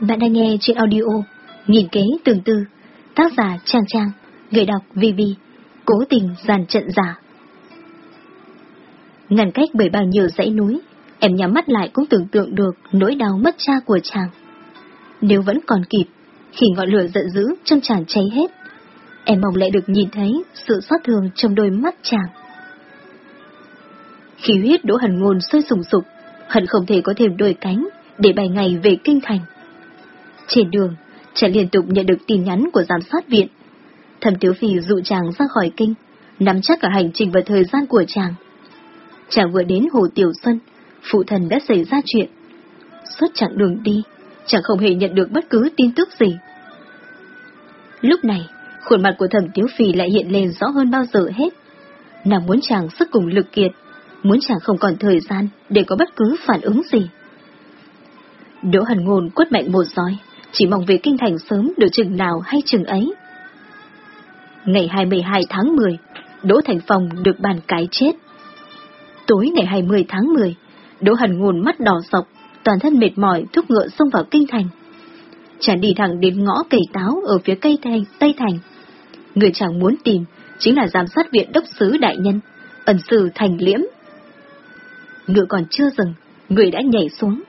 Bạn đang nghe chuyện audio Nghìn kế tương tư, Tác giả Trang Trang, Người đọc VV Cố tình giàn trận giả. Ngăn cách bởi bao nhiêu dãy núi, Em nhắm mắt lại cũng tưởng tượng được Nỗi đau mất cha của chàng. Nếu vẫn còn kịp, Khi ngọn lửa giận dữ trong chàng cháy hết, Em mong lại được nhìn thấy Sự xót thương trong đôi mắt chàng. Khí huyết đỗ hẳn ngôn sôi sùng sục, Hận không thể có thêm đôi cánh Để bài ngày về kinh thành trên đường, chàng liên tục nhận được tin nhắn của giám sát viện. Thẩm Tiếu Phi dụ chàng ra khỏi kinh, nắm chắc cả hành trình và thời gian của chàng. Chàng vừa đến Hồ Tiểu Xuân, phụ thần đã xảy ra chuyện. Suốt chặng đường đi, chàng không hề nhận được bất cứ tin tức gì. Lúc này, khuôn mặt của thẩm Tiếu Phi lại hiện lên rõ hơn bao giờ hết. Nàng muốn chàng sức cùng lực kiệt, muốn chàng không còn thời gian để có bất cứ phản ứng gì. Đỗ Hần Ngôn quất mạnh một roi, chỉ mong về kinh thành sớm được chừng nào hay chừng ấy. Ngày 22 tháng 10, Đỗ Thành Phong được bàn cái chết. Tối ngày 20 tháng 10, Đỗ Hần Ngôn mắt đỏ sọc, toàn thân mệt mỏi thúc ngựa xông vào kinh thành. Chàng đi thẳng đến ngõ cầy táo ở phía cây thành, Tây Thành. Người chàng muốn tìm chính là giám sát viện đốc sứ đại nhân, ẩn sư thành liễm. Ngựa còn chưa dừng, người đã nhảy xuống,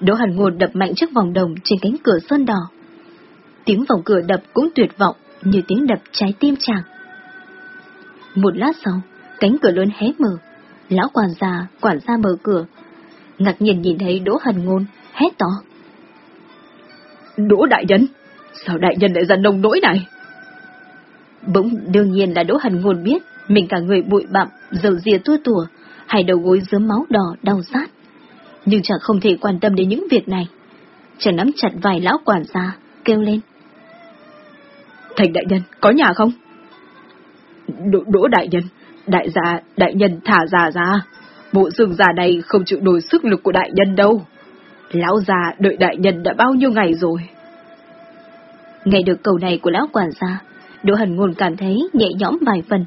Đỗ Hàn Ngôn đập mạnh chiếc vòng đồng trên cánh cửa sơn đỏ. Tiếng vòng cửa đập cũng tuyệt vọng như tiếng đập trái tim chàng. Một lát sau, cánh cửa lớn hé mở, lão quản gia, quản gia mở cửa. Ngạc nhiên nhìn thấy Đỗ Hàn Ngôn, hét to. Đỗ Đại Nhân, sao Đại Nhân lại ra nông nỗi này? Bỗng đương nhiên là Đỗ Hàn Ngôn biết mình cả người bụi bặm, dầu dìa tua tủa, hay đầu gối dớm máu đỏ đau sát nhưng chàng không thể quan tâm đến những việc này. Chàng nắm chặt vài lão quản gia, kêu lên. Thành đại nhân, có nhà không? Đỗ, đỗ đại nhân, đại gia, đại nhân thả già ra. Bộ rừng già này không chịu nổi sức lực của đại nhân đâu. Lão già đợi đại nhân đã bao nhiêu ngày rồi. Nghe được câu này của lão quản gia, Đỗ Hần Ngôn cảm thấy nhẹ nhõm vài phần.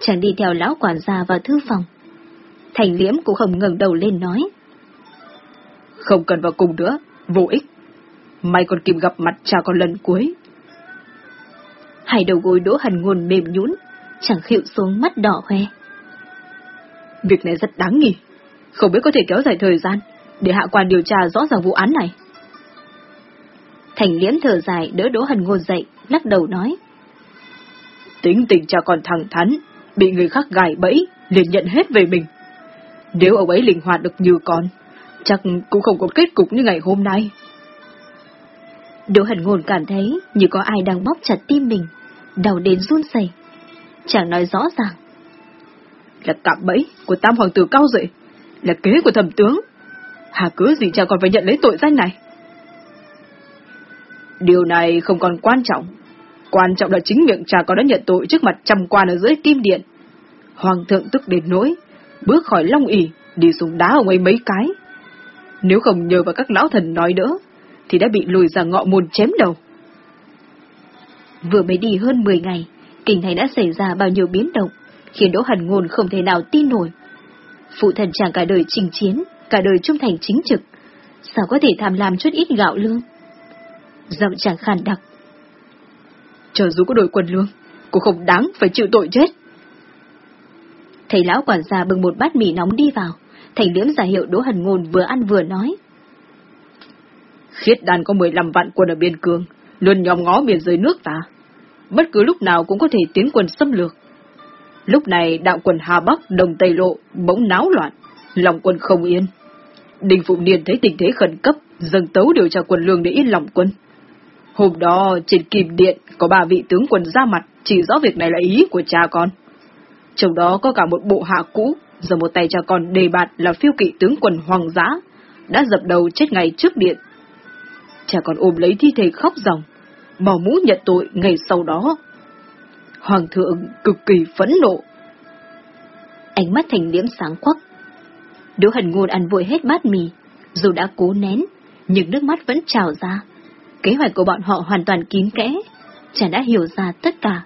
Chàng đi theo lão quản gia vào thư phòng. Thành liễm cũng không ngẩng đầu lên nói. Không cần vào cùng nữa, vô ích. May còn kịp gặp mặt cha con lần cuối. Hai đầu gối đỗ hần nguồn mềm nhũn, chẳng khịu xuống mắt đỏ hoe. Việc này rất đáng nghỉ không biết có thể kéo dài thời gian, để hạ quan điều tra rõ ràng vụ án này. Thành liễn thở dài đỡ đỗ hần ngôn dậy, lắc đầu nói. Tính tình cha con thẳng thắn, bị người khác gài bẫy, liền nhận hết về mình. Nếu ông ấy linh hoạt được như con, chắc cũng không có kết cục như ngày hôm nay. Đỗ Hần Ngôn cảm thấy như có ai đang bóp chặt tim mình, đau đến run rẩy. Chẳng nói rõ ràng. Là cạm bẫy của tam hoàng tử cao dậy, là kế của thẩm tướng. Hà cứ gì cha còn phải nhận lấy tội danh này? Điều này không còn quan trọng. Quan trọng là chính miệng cha con đã nhận tội trước mặt trăm quan ở dưới kim điện. Hoàng thượng tức đến nỗi, bước khỏi long ỉ, đi xuống đá ông ấy mấy cái, nếu không nhờ vào các lão thần nói đỡ, thì đã bị lùi ra ngọ môn chém đầu. Vừa mới đi hơn 10 ngày, kinh thành đã xảy ra bao nhiêu biến động, khiến Đỗ Hần Ngôn không thể nào tin nổi. Phụ thần chàng cả đời chinh chiến, cả đời trung thành chính trực, sao có thể tham lam chút ít gạo lương? Giọng chàng khàn đặc. Chờ dù có đổi quần lương, cũng không đáng phải chịu tội chết. Thầy lão quản gia bưng một bát mì nóng đi vào, Thành liễm giả hiệu Đỗ Hần Ngôn vừa ăn vừa nói. Khiết đàn có 15 vạn quân ở biên cương, luôn nhóm ngó biên giới nước ta. Bất cứ lúc nào cũng có thể tiến quân xâm lược. Lúc này đạo quân Hà Bắc, Đồng Tây Lộ bỗng náo loạn, lòng quân không yên. Đình Phụng điền thấy tình thế khẩn cấp, dâng tấu điều tra quân lương để yên lòng quân. Hôm đó, trên kìm điện, có ba vị tướng quân ra mặt, chỉ rõ việc này là ý của cha con. Trong đó có cả một bộ hạ cũ, giờ một tay cha con đề bạt là phiêu kỵ tướng quần hoàng giã, đã dập đầu chết ngày trước điện. Cha con ôm lấy thi thể khóc ròng, bỏ mũ nhận tội ngày sau đó. Hoàng thượng cực kỳ phẫn nộ. Ánh mắt thành liễm sáng quắc. Đỗ hần ngôn ăn vội hết bát mì, dù đã cố nén, nhưng nước mắt vẫn trào ra. Kế hoạch của bọn họ hoàn toàn kín kẽ, chàng đã hiểu ra tất cả.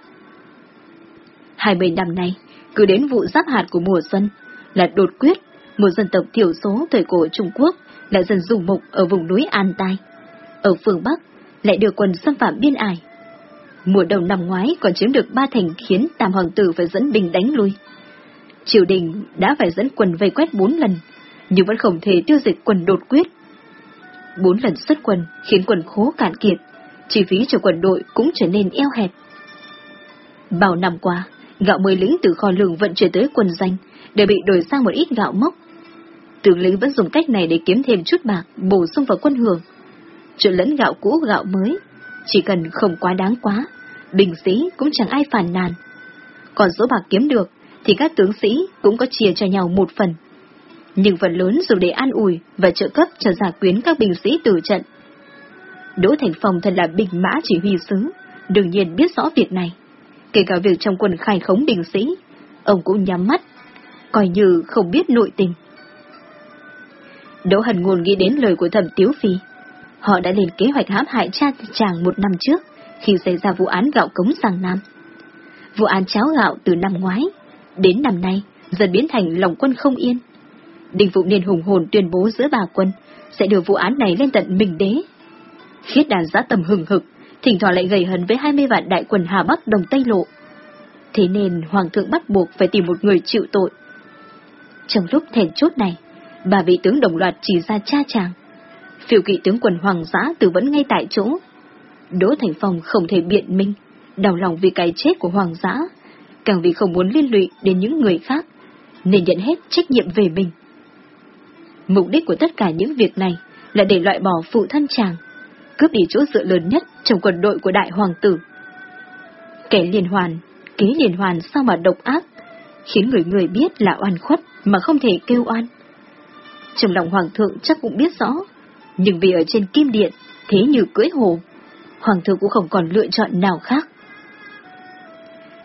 Hai mươi năm nay, cứ đến vụ giáp hạt của mùa xuân, là đột quyết, một dân tộc thiểu số thời cổ Trung Quốc, lại dần dùng mục ở vùng núi An Tai. ở phương Bắc lại đưa quân xâm phạm biên ải. Mùa đầu năm ngoái còn chiếm được ba thành khiến Tam Hoàng tử phải dẫn binh đánh lui. Triều đình đã phải dẫn quân vây quét bốn lần, nhưng vẫn không thể tiêu diệt quân đột quyết. Bốn lần xuất quân khiến quân khố cạn kiệt, chi phí cho quân đội cũng trở nên eo hẹp. Bao năm qua, gạo mới lính từ kho lường vận chuyển tới quân danh đều bị đổi sang một ít gạo mốc. Tướng lĩnh vẫn dùng cách này để kiếm thêm chút bạc bổ sung vào quân hưởng. Chuyện lẫn gạo cũ gạo mới, chỉ cần không quá đáng quá, bình sĩ cũng chẳng ai phản nàn. Còn số bạc kiếm được thì các tướng sĩ cũng có chia cho nhau một phần. Nhưng phần lớn dùng để an ủi và trợ cấp cho giả quyến các binh sĩ tử trận. Đỗ Thành Phong thật là bình mã chỉ huy sứ, đương nhiên biết rõ việc này. Kể cả việc trong quân khai khống binh sĩ, ông cũng nhắm mắt, coi như không biết nội tình. Đỗ Hần Ngôn nghĩ đến lời của thẩm Tiếu Phi. Họ đã lên kế hoạch hãm hại cha chàng một năm trước, khi xảy ra vụ án gạo cống sang Nam. Vụ án cháo gạo từ năm ngoái, đến năm nay, dần biến thành lòng quân không yên. Đình Phụ Niên hùng hồn tuyên bố giữa bà quân sẽ đưa vụ án này lên tận Minh Đế. Khiết đàn giã tầm hừng hực, thỉnh thoảng lại gầy hấn với 20 vạn đại quân Hà Bắc đồng Tây Lộ. Thế nên Hoàng thượng bắt buộc phải tìm một người chịu tội. Trong lúc thèn chốt này, bà vị tướng đồng loạt chỉ ra cha chàng. Phiêu kỵ tướng quần Hoàng giã tử vẫn ngay tại chỗ. Đỗ Thành Phong không thể biện minh, đau lòng vì cái chết của Hoàng giã, càng vì không muốn liên lụy đến những người khác, nên nhận hết trách nhiệm về mình. Mục đích của tất cả những việc này là để loại bỏ phụ thân chàng, cướp đi chỗ dựa lớn nhất trong quân đội của đại hoàng tử. Kẻ liên hoàn, kế liên hoàn sao mà độc ác, khiến người người biết là oan khuất mà không thể kêu oan. Trong lòng hoàng thượng chắc cũng biết rõ, nhưng vì ở trên kim điện, thế như cưỡi hồ, hoàng thượng cũng không còn lựa chọn nào khác.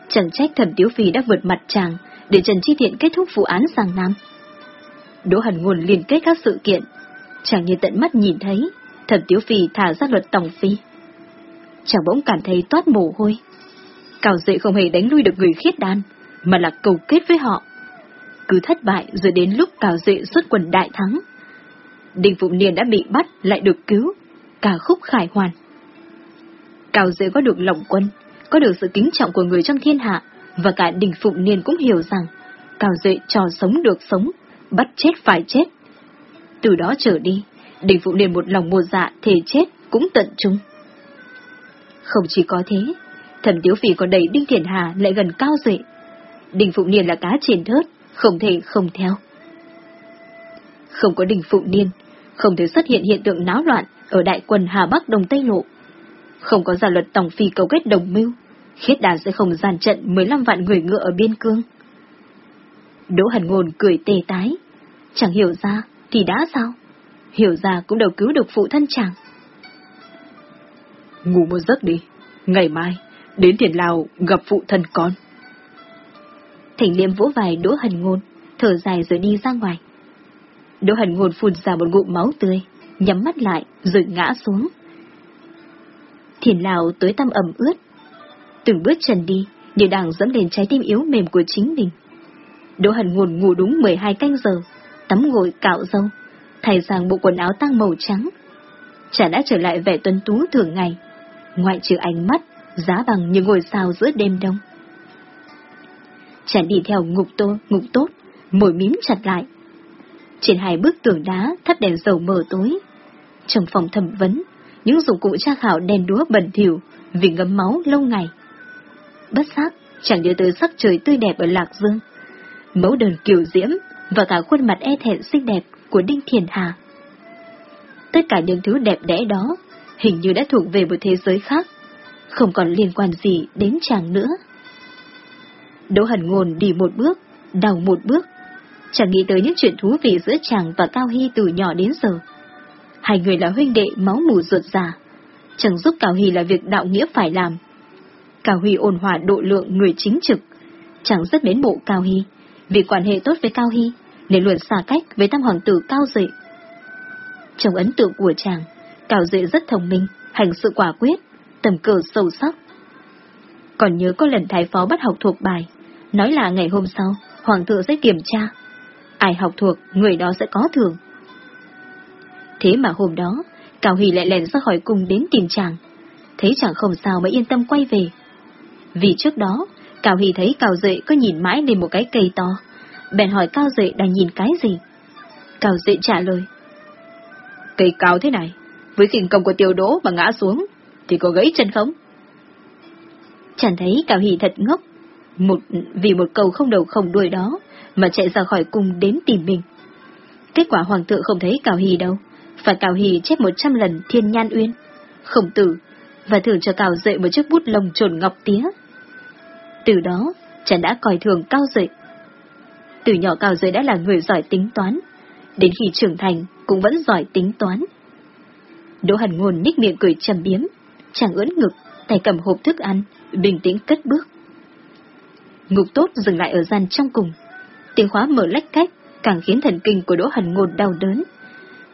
Chẳng trách thẩm tiếu phi đã vượt mặt chàng để Trần Chi Thiện kết thúc vụ án sang Nam. Đỗ Hần Nguồn liên kết các sự kiện, chẳng như tận mắt nhìn thấy, thẩm tiếu phi thả ra luật tổng phi. Chàng bỗng cảm thấy toát mồ hôi. Cào dậy không hề đánh lui được người khiết đan, mà là cầu kết với họ. Cứ thất bại rồi đến lúc cào dậy xuất quần đại thắng. Đinh Phụng Niên đã bị bắt lại được cứu, cả khúc khải hoàn. Cào dậy có được lòng quân, có được sự kính trọng của người trong thiên hạ, và cả Đình Phụng Niên cũng hiểu rằng, Cào dệ trò sống được sống, bắt chết phải chết. Từ đó trở đi, Đình Phụng Niên một lòng một dạ thề chết cũng tận trung. Không chỉ có thế, thẩm tiếu phỉ còn đẩy Đinh Thiền Hà lại gần Cao dệ. Đình Phụng Niên là cá trên thớt, không thể không theo. Không có Đình Phụng Niên, không thể xuất hiện hiện tượng náo loạn ở đại quân Hà Bắc đông Tây Lộ. Không có giả luật tổng phi cầu kết đồng mưu, khiết đàn sẽ không giàn trận 15 vạn người ngựa ở biên cương. Đỗ hẳn Ngôn cười tê tái. Chẳng hiểu ra, thì đã sao? Hiểu ra cũng đâu cứu được phụ thân chàng. Ngủ một giấc đi, ngày mai, đến tiền Lào gặp phụ thân con. Thành liêm vỗ vai Đỗ Hần Ngôn, thở dài rồi đi ra ngoài. Đỗ Hần Ngôn phun ra một ngụm máu tươi, nhắm mắt lại rồi ngã xuống. Thiền Lào tối tâm ẩm ướt, từng bước chân đi, như đang dẫm lên trái tim yếu mềm của chính mình. Đỗ Hần ngôn ngủ đúng 12 canh giờ, tắm gội cạo râu, thay sang bộ quần áo tăng màu trắng. Chả đã trở lại vẻ tuấn tú thường ngày, ngoại trừ ánh mắt, giá bằng như ngôi sao giữa đêm đông chàng đi theo ngục tô, ngục tốt, môi mím chặt lại. Trên hai bức tường đá thắp đèn dầu mờ tối. Trong phòng thẩm vấn, những dụng cụ tra khảo đèn đúa bẩn thỉu vì ngấm máu lâu ngày bất giác, chẳng nhớ tới sắc trời tươi đẹp ở Lạc Dương. Mẫu đơn kiều diễm và cả khuôn mặt e thẹn xinh đẹp của Đinh Thiền Hà. Tất cả những thứ đẹp đẽ đó hình như đã thuộc về một thế giới khác, không còn liên quan gì đến chàng nữa. Đỗ hẳn Ngôn đi một bước, đào một bước, chẳng nghĩ tới những chuyện thú vị giữa chàng và Cao Hy từ nhỏ đến giờ. Hai người là huynh đệ máu mù ruột già, chẳng giúp Cao Hy là việc đạo nghĩa phải làm, Cao Huy ôn hòa độ lượng người chính trực, chẳng rất mến mộ Cao Hy, vì quan hệ tốt với Cao Hy, nên luôn xa cách với tam hoàng tử Cao Dệ. Trong ấn tượng của chàng, Cao Dệ rất thông minh, hành sự quả quyết, tầm cờ sâu sắc. Còn nhớ có lần thái phó bắt học thuộc bài, nói là ngày hôm sau, hoàng thượng sẽ kiểm tra. Ai học thuộc, người đó sẽ có thưởng. Thế mà hôm đó, Cao Hỷ lại lèn ra khỏi cung đến tìm chàng. Thấy chàng không sao mới yên tâm quay về. Vì trước đó, Cao Hỷ thấy Cao Duệ có nhìn mãi lên một cái cây to. Bèn hỏi Cao Duệ đang nhìn cái gì? Cao Duệ trả lời. Cây cao thế này, với khỉnh công của tiêu đỗ mà ngã xuống, thì có gãy chân không? Chẳng thấy Cao Hỷ thật ngốc, một vì một câu không đầu không đuôi đó mà chạy ra khỏi cung đến tìm mình. Kết quả hoàng thượng không thấy Cao hì đâu, phải Cao hì chép một trăm lần thiên nhan uyên, không tử, và thưởng cho Cao dậy một chiếc bút lông trồn ngọc tía. Từ đó, chàng đã coi thường Cao dậy Từ nhỏ Cao dậy đã là người giỏi tính toán, đến khi trưởng thành cũng vẫn giỏi tính toán. Đỗ Hẳn Ngôn nhích miệng cười trầm biếm, chàng ưỡn ngực, tay cầm hộp thức ăn, bình tĩnh cất bước. Ngục tốt dừng lại ở gian trong cùng. Tiếng khóa mở lách cách, càng khiến thần kinh của Đỗ Hẳn Ngôn đau đớn.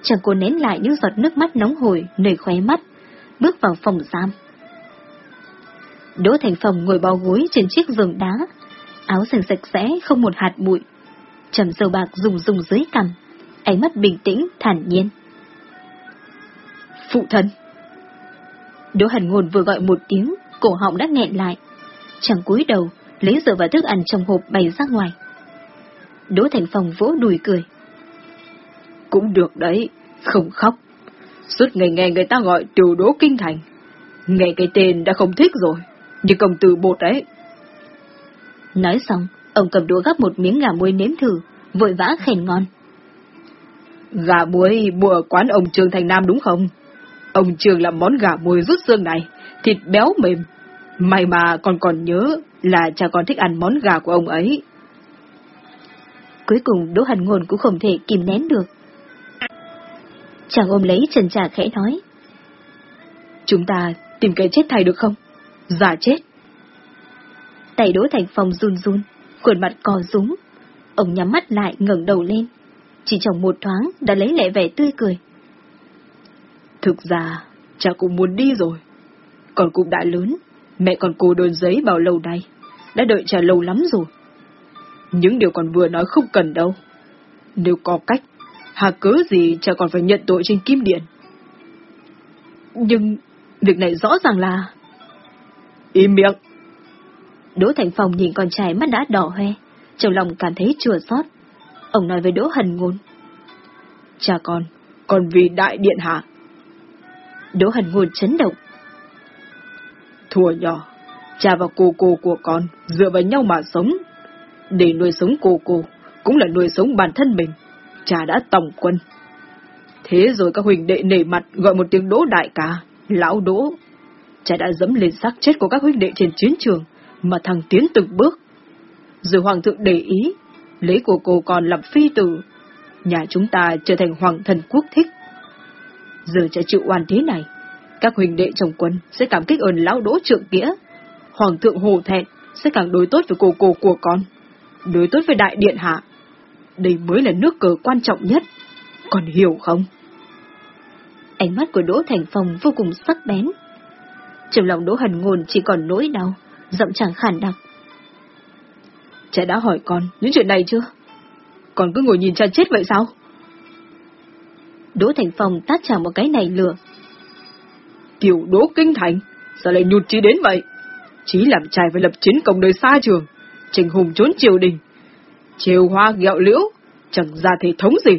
Chàng cô nén lại những giọt nước mắt nóng hổi nơi khóe mắt, bước vào phòng giam. Đỗ Thành Phòng ngồi bò gối trên chiếc giường đá, áo sành sạch sẽ không một hạt bụi. Trầm dầu bạc rùng rùng dưới cằm, ánh mắt bình tĩnh, thản nhiên. Phụ thân! Đỗ Hàn Ngôn vừa gọi một tiếng, cổ họng đã nghẹn lại. Chàng cúi đầu, lấy rượu và thức ăn trong hộp bày ra ngoài. Đỗ Thành Phong vỗ đùi cười. Cũng được đấy, không khóc. Suốt ngày nghe người ta gọi tiểu đỗ kinh thành. Nghe cái tên đã không thích rồi, như công tử bột đấy. Nói xong, ông cầm đũa gắp một miếng gà muối nếm thử, vội vã khen ngon. Gà muối mua ở quán ông Trương Thành Nam đúng không? Ông Trương làm món gà muối rút xương này, thịt béo mềm. May mà còn còn nhớ là cha con thích ăn món gà của ông ấy. Cuối cùng Đỗ hành Ngôn cũng không thể kìm nén được. Chàng ôm lấy trần trà khẽ nói. Chúng ta tìm cái chết thay được không? Giả chết. Tay Đỗ Thành Phong run run, khuôn mặt cò rúm. Ông nhắm mắt lại ngẩng đầu lên. Chỉ trong một thoáng đã lấy lệ vẻ tươi cười. Thực ra, cha cũng muốn đi rồi. Con cũng đã lớn, mẹ còn cô đơn giấy bao lâu nay, đã đợi cha lâu lắm rồi. Những điều còn vừa nói không cần đâu. Nếu có cách, hà cớ gì cha còn phải nhận tội trên kim điện. Nhưng, việc này rõ ràng là... Im miệng! Đỗ Thành Phong nhìn con trai mắt đã đỏ hoe, trong lòng cảm thấy chua xót. Ông nói với Đỗ Hần Ngôn. Cha con, còn vì đại điện hạ. Đỗ Hần Ngôn chấn động. Thùa nhỏ, cha và cô cô của con dựa vào nhau mà sống. Để nuôi sống cô cô, cũng là nuôi sống bản thân mình. Cha đã tổng quân. Thế rồi các huynh đệ nể mặt gọi một tiếng đỗ đại ca, lão đỗ. Cha đã dẫm lên xác chết của các huynh đệ trên chiến trường, mà thằng tiến từng bước. Rồi hoàng thượng để ý, lấy của cô còn làm phi tử. Nhà chúng ta trở thành hoàng thần quốc thích. Giờ cha chịu oan thế này, các huynh đệ trong quân sẽ cảm kích ơn lão đỗ trượng nghĩa. Hoàng thượng hồ thẹn sẽ càng đối tốt với cô cô của con, đối tốt với đại điện hạ. Đây mới là nước cờ quan trọng nhất, con hiểu không? Ánh mắt của Đỗ Thành Phong vô cùng sắc bén. Trong lòng Đỗ Hần Ngôn chỉ còn nỗi đau, giọng chẳng khản đặc. Cha đã hỏi con những chuyện này chưa? Con cứ ngồi nhìn cha chết vậy sao? Đỗ Thành Phong tát chàng một cái này lừa. Kiểu Đỗ Kinh Thành, sao lại nhụt chí đến vậy? Chí làm trai phải lập chiến công đời xa trường, trình hùng trốn triều đình. Triều hoa gẹo liễu, chẳng ra thể thống gì.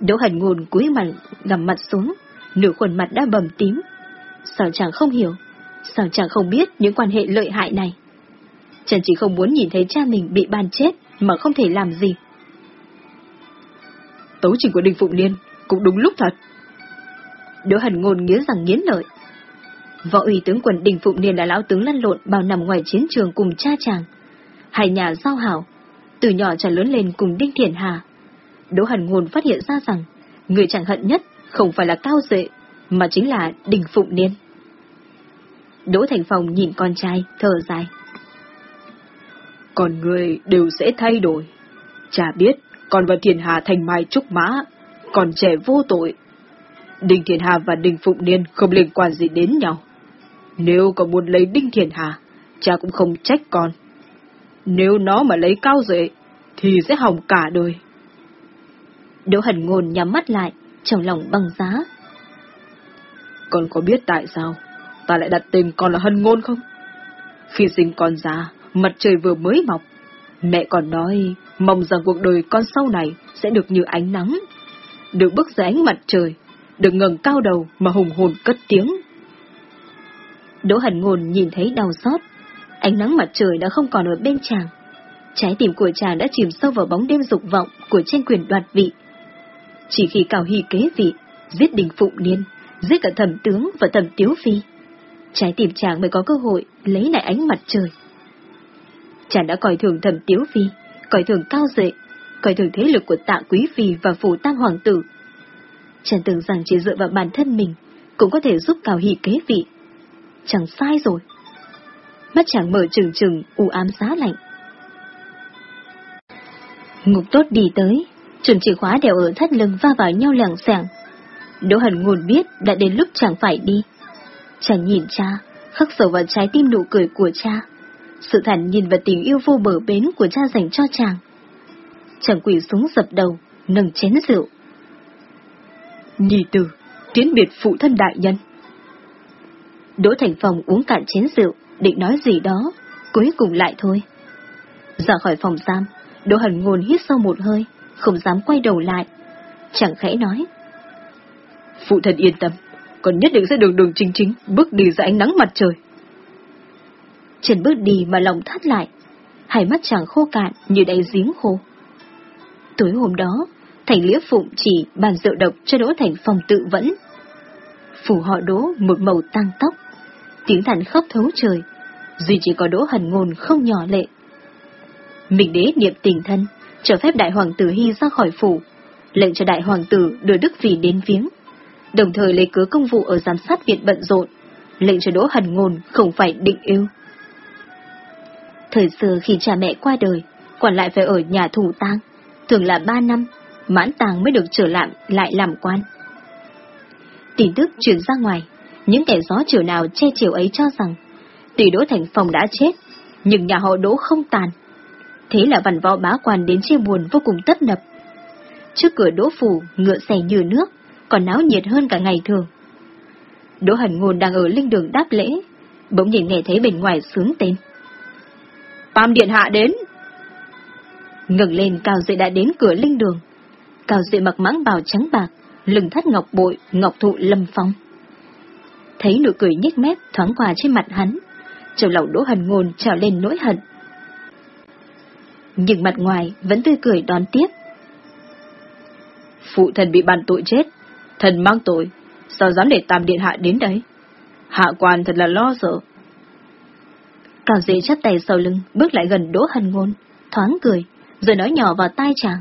Đỗ Hần Ngôn cúi mặt, gầm mặt xuống, nửa khuôn mặt đã bầm tím. Sao chàng không hiểu? Sao chàng không biết những quan hệ lợi hại này? Chàng chỉ không muốn nhìn thấy cha mình bị ban chết mà không thể làm gì. Tấu trình của Đinh Phụng Liên cũng đúng lúc thật. Đỗ Hần Ngôn nghiến rằng nghiến lợi. Võ ủy tướng quân đình Phụng niên là lão tướng lăn lộn bao nằm ngoài chiến trường cùng cha chàng. Hai nhà giao hảo, từ nhỏ trở lớn lên cùng Đinh Thiền Hà. Đỗ Hần Ngôn phát hiện ra rằng, người chẳng hận nhất không phải là Cao Duệ, mà chính là đình Phụng niên Đỗ Thành Phong nhìn con trai, thở dài. Còn người đều sẽ thay đổi. Chả biết, còn và Thiền Hà thành mai trúc mã, còn trẻ vô tội. Đinh Thiền Hà và đình Phụng Niên không liên quan gì đến nhau. Nếu con muốn lấy Đinh Thiền Hà, cha cũng không trách con. Nếu nó mà lấy cao duệ, thì sẽ hỏng cả đời. Đỗ Hần Ngôn nhắm mắt lại, trong lòng băng giá, Con có biết tại sao ta lại đặt tên con là hân ngôn không? Khi sinh con ra, mặt trời vừa mới mọc. Mẹ còn nói, mong rằng cuộc đời con sau này sẽ được như ánh nắng. Được bước ra ánh mặt trời, được ngẩng cao đầu mà hùng hồn cất tiếng. Đỗ hần ngôn nhìn thấy đau xót. Ánh nắng mặt trời đã không còn ở bên chàng. Trái tim của chàng đã chìm sâu vào bóng đêm dục vọng của tranh quyền đoạt vị. Chỉ khi Cao hy kế vị, giết đình phụng niên, giết cả thẩm tướng và thẩm tiếu phi, trái tim chàng mới có cơ hội lấy lại ánh mặt trời. Chàng đã coi thường thẩm tiếu phi, coi thường cao dệ, coi thường thế lực của tạ quý phi và phủ tam hoàng tử. Chàng tưởng rằng chỉ dựa vào bản thân mình cũng có thể giúp Cao hỷ kế vị. Chẳng sai rồi. Mắt chàng mở trừng trừng, u ám giá lạnh. Ngục tốt đi tới, chuẩn chìa khóa đều ở thắt lưng va vào nhau lẻng sẻng. Đỗ Hẳn nguồn biết đã đến lúc chàng phải đi. Chàng nhìn cha, khắc sâu vào trái tim nụ cười của cha. Sự thản nhìn và tình yêu vô bờ bến của cha dành cho chàng. Chàng quỳ xuống dập đầu, nâng chén rượu. Nhi tử, tiến biệt phụ thân đại nhân. Đỗ Thành Phong uống cạn chén rượu, định nói gì đó, cuối cùng lại thôi. Ra khỏi phòng giam, Đỗ Hần Ngôn hít sâu một hơi, không dám quay đầu lại. Chẳng khẽ nói. Phụ thân yên tâm, còn nhất định sẽ đường đường chính chính, bước đi ra ánh nắng mặt trời. Trần bước đi mà lòng thắt lại, hai mắt chàng khô cạn như đáy giếng khô. Tối hôm đó, Thành Lĩa Phụng chỉ bàn rượu độc cho Đỗ Thành phòng tự vẫn. Phủ họ Đỗ một màu tăng tóc, tiếng thản khóc thấu trời, duy chỉ có Đỗ Hần Ngôn không nhỏ lệ. Mình đế niệm tình thân, cho phép đại hoàng tử Hy ra khỏi phủ, lệnh cho đại hoàng tử đưa Đức Phỉ đến viếng đồng thời lấy cớ công vụ ở giám sát viện bận rộn, lệnh cho Đỗ Hần Ngôn không phải định yêu. Thời xưa khi cha mẹ qua đời, còn lại phải ở nhà thủ tang, thường là ba năm, mãn tang mới được trở lại lại làm quan. Tin tức truyền ra ngoài, những kẻ gió chiều nào che chiều ấy cho rằng, tỷ Đỗ Thành Phong đã chết, nhưng nhà họ Đỗ không tàn. Thế là vằn võ bá quan đến chia buồn vô cùng tấp nập. Trước cửa Đỗ Phủ, ngựa xe như nước, còn náo nhiệt hơn cả ngày thường. Đỗ hẳn Ngôn đang ở linh đường đáp lễ, bỗng nhìn nghe thấy bên ngoài sướng tên. Tam Điện Hạ đến! Ngừng lên Cao Dệ đã đến cửa linh đường. Cao Dệ mặc mãng bào trắng bạc, lưng thắt ngọc bội, ngọc thụ lâm phong. Thấy nụ cười nhếch mép thoáng qua trên mặt hắn, trong lòng Đỗ Hần Ngôn trào lên nỗi hận. Nhưng mặt ngoài vẫn tươi cười đón tiếp. Phụ thần bị bàn tội chết, Thần mang tội, sao dám để Tam Điện Hạ đến đấy? Hạ quan thật là lo sợ. Cao dễ chắp tay sau lưng, bước lại gần Đỗ Hân Ngôn, thoáng cười, rồi nói nhỏ vào tai chàng.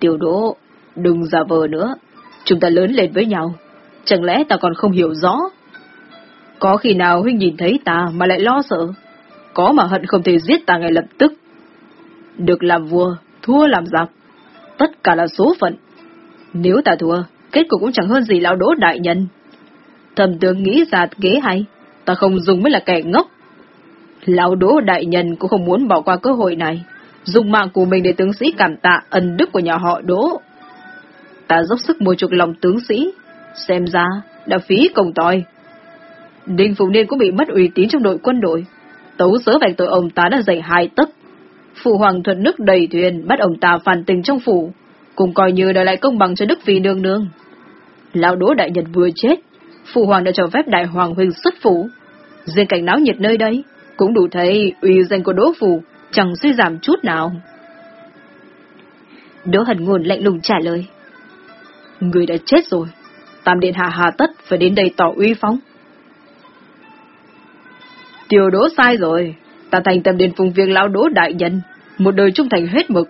Tiểu Đỗ, đừng giả vờ nữa, chúng ta lớn lên với nhau, chẳng lẽ ta còn không hiểu rõ? Có khi nào huynh nhìn thấy ta mà lại lo sợ, có mà hận không thể giết ta ngay lập tức. Được làm vua, thua làm giặc, tất cả là số phận. Nếu ta thua, kết cục cũng chẳng hơn gì lão đỗ đại nhân. Thầm tướng nghĩ ra kế hay, ta không dùng mới là kẻ ngốc. Lão đỗ đại nhân cũng không muốn bỏ qua cơ hội này, dùng mạng của mình để tướng sĩ cảm tạ ân đức của nhà họ đỗ. Ta dốc sức mua chuộc lòng tướng sĩ, xem ra đã phí công tòi. Đinh Phụng Niên cũng bị mất uy tín trong đội quân đội. Tấu sớ vạch tội ông ta đã dày hai tấc. Phụ hoàng thuận nước đầy thuyền bắt ông ta phản tình trong phủ, cũng coi như đòi lại công bằng cho Đức Phi nương nương. Lão Đỗ Đại Nhật vừa chết, Phụ Hoàng đã cho phép Đại Hoàng Huynh xuất phủ. Riêng cảnh náo nhiệt nơi đây, cũng đủ thấy uy danh của Đỗ Phủ chẳng suy giảm chút nào. Đỗ Hần Nguồn lạnh lùng trả lời. Người đã chết rồi, Tam Điện Hạ hà tất phải đến đây tỏ uy phóng. Tiểu Đỗ sai rồi, ta thành tâm đến phùng viên lão Đỗ Đại Nhân, một đời trung thành hết mực,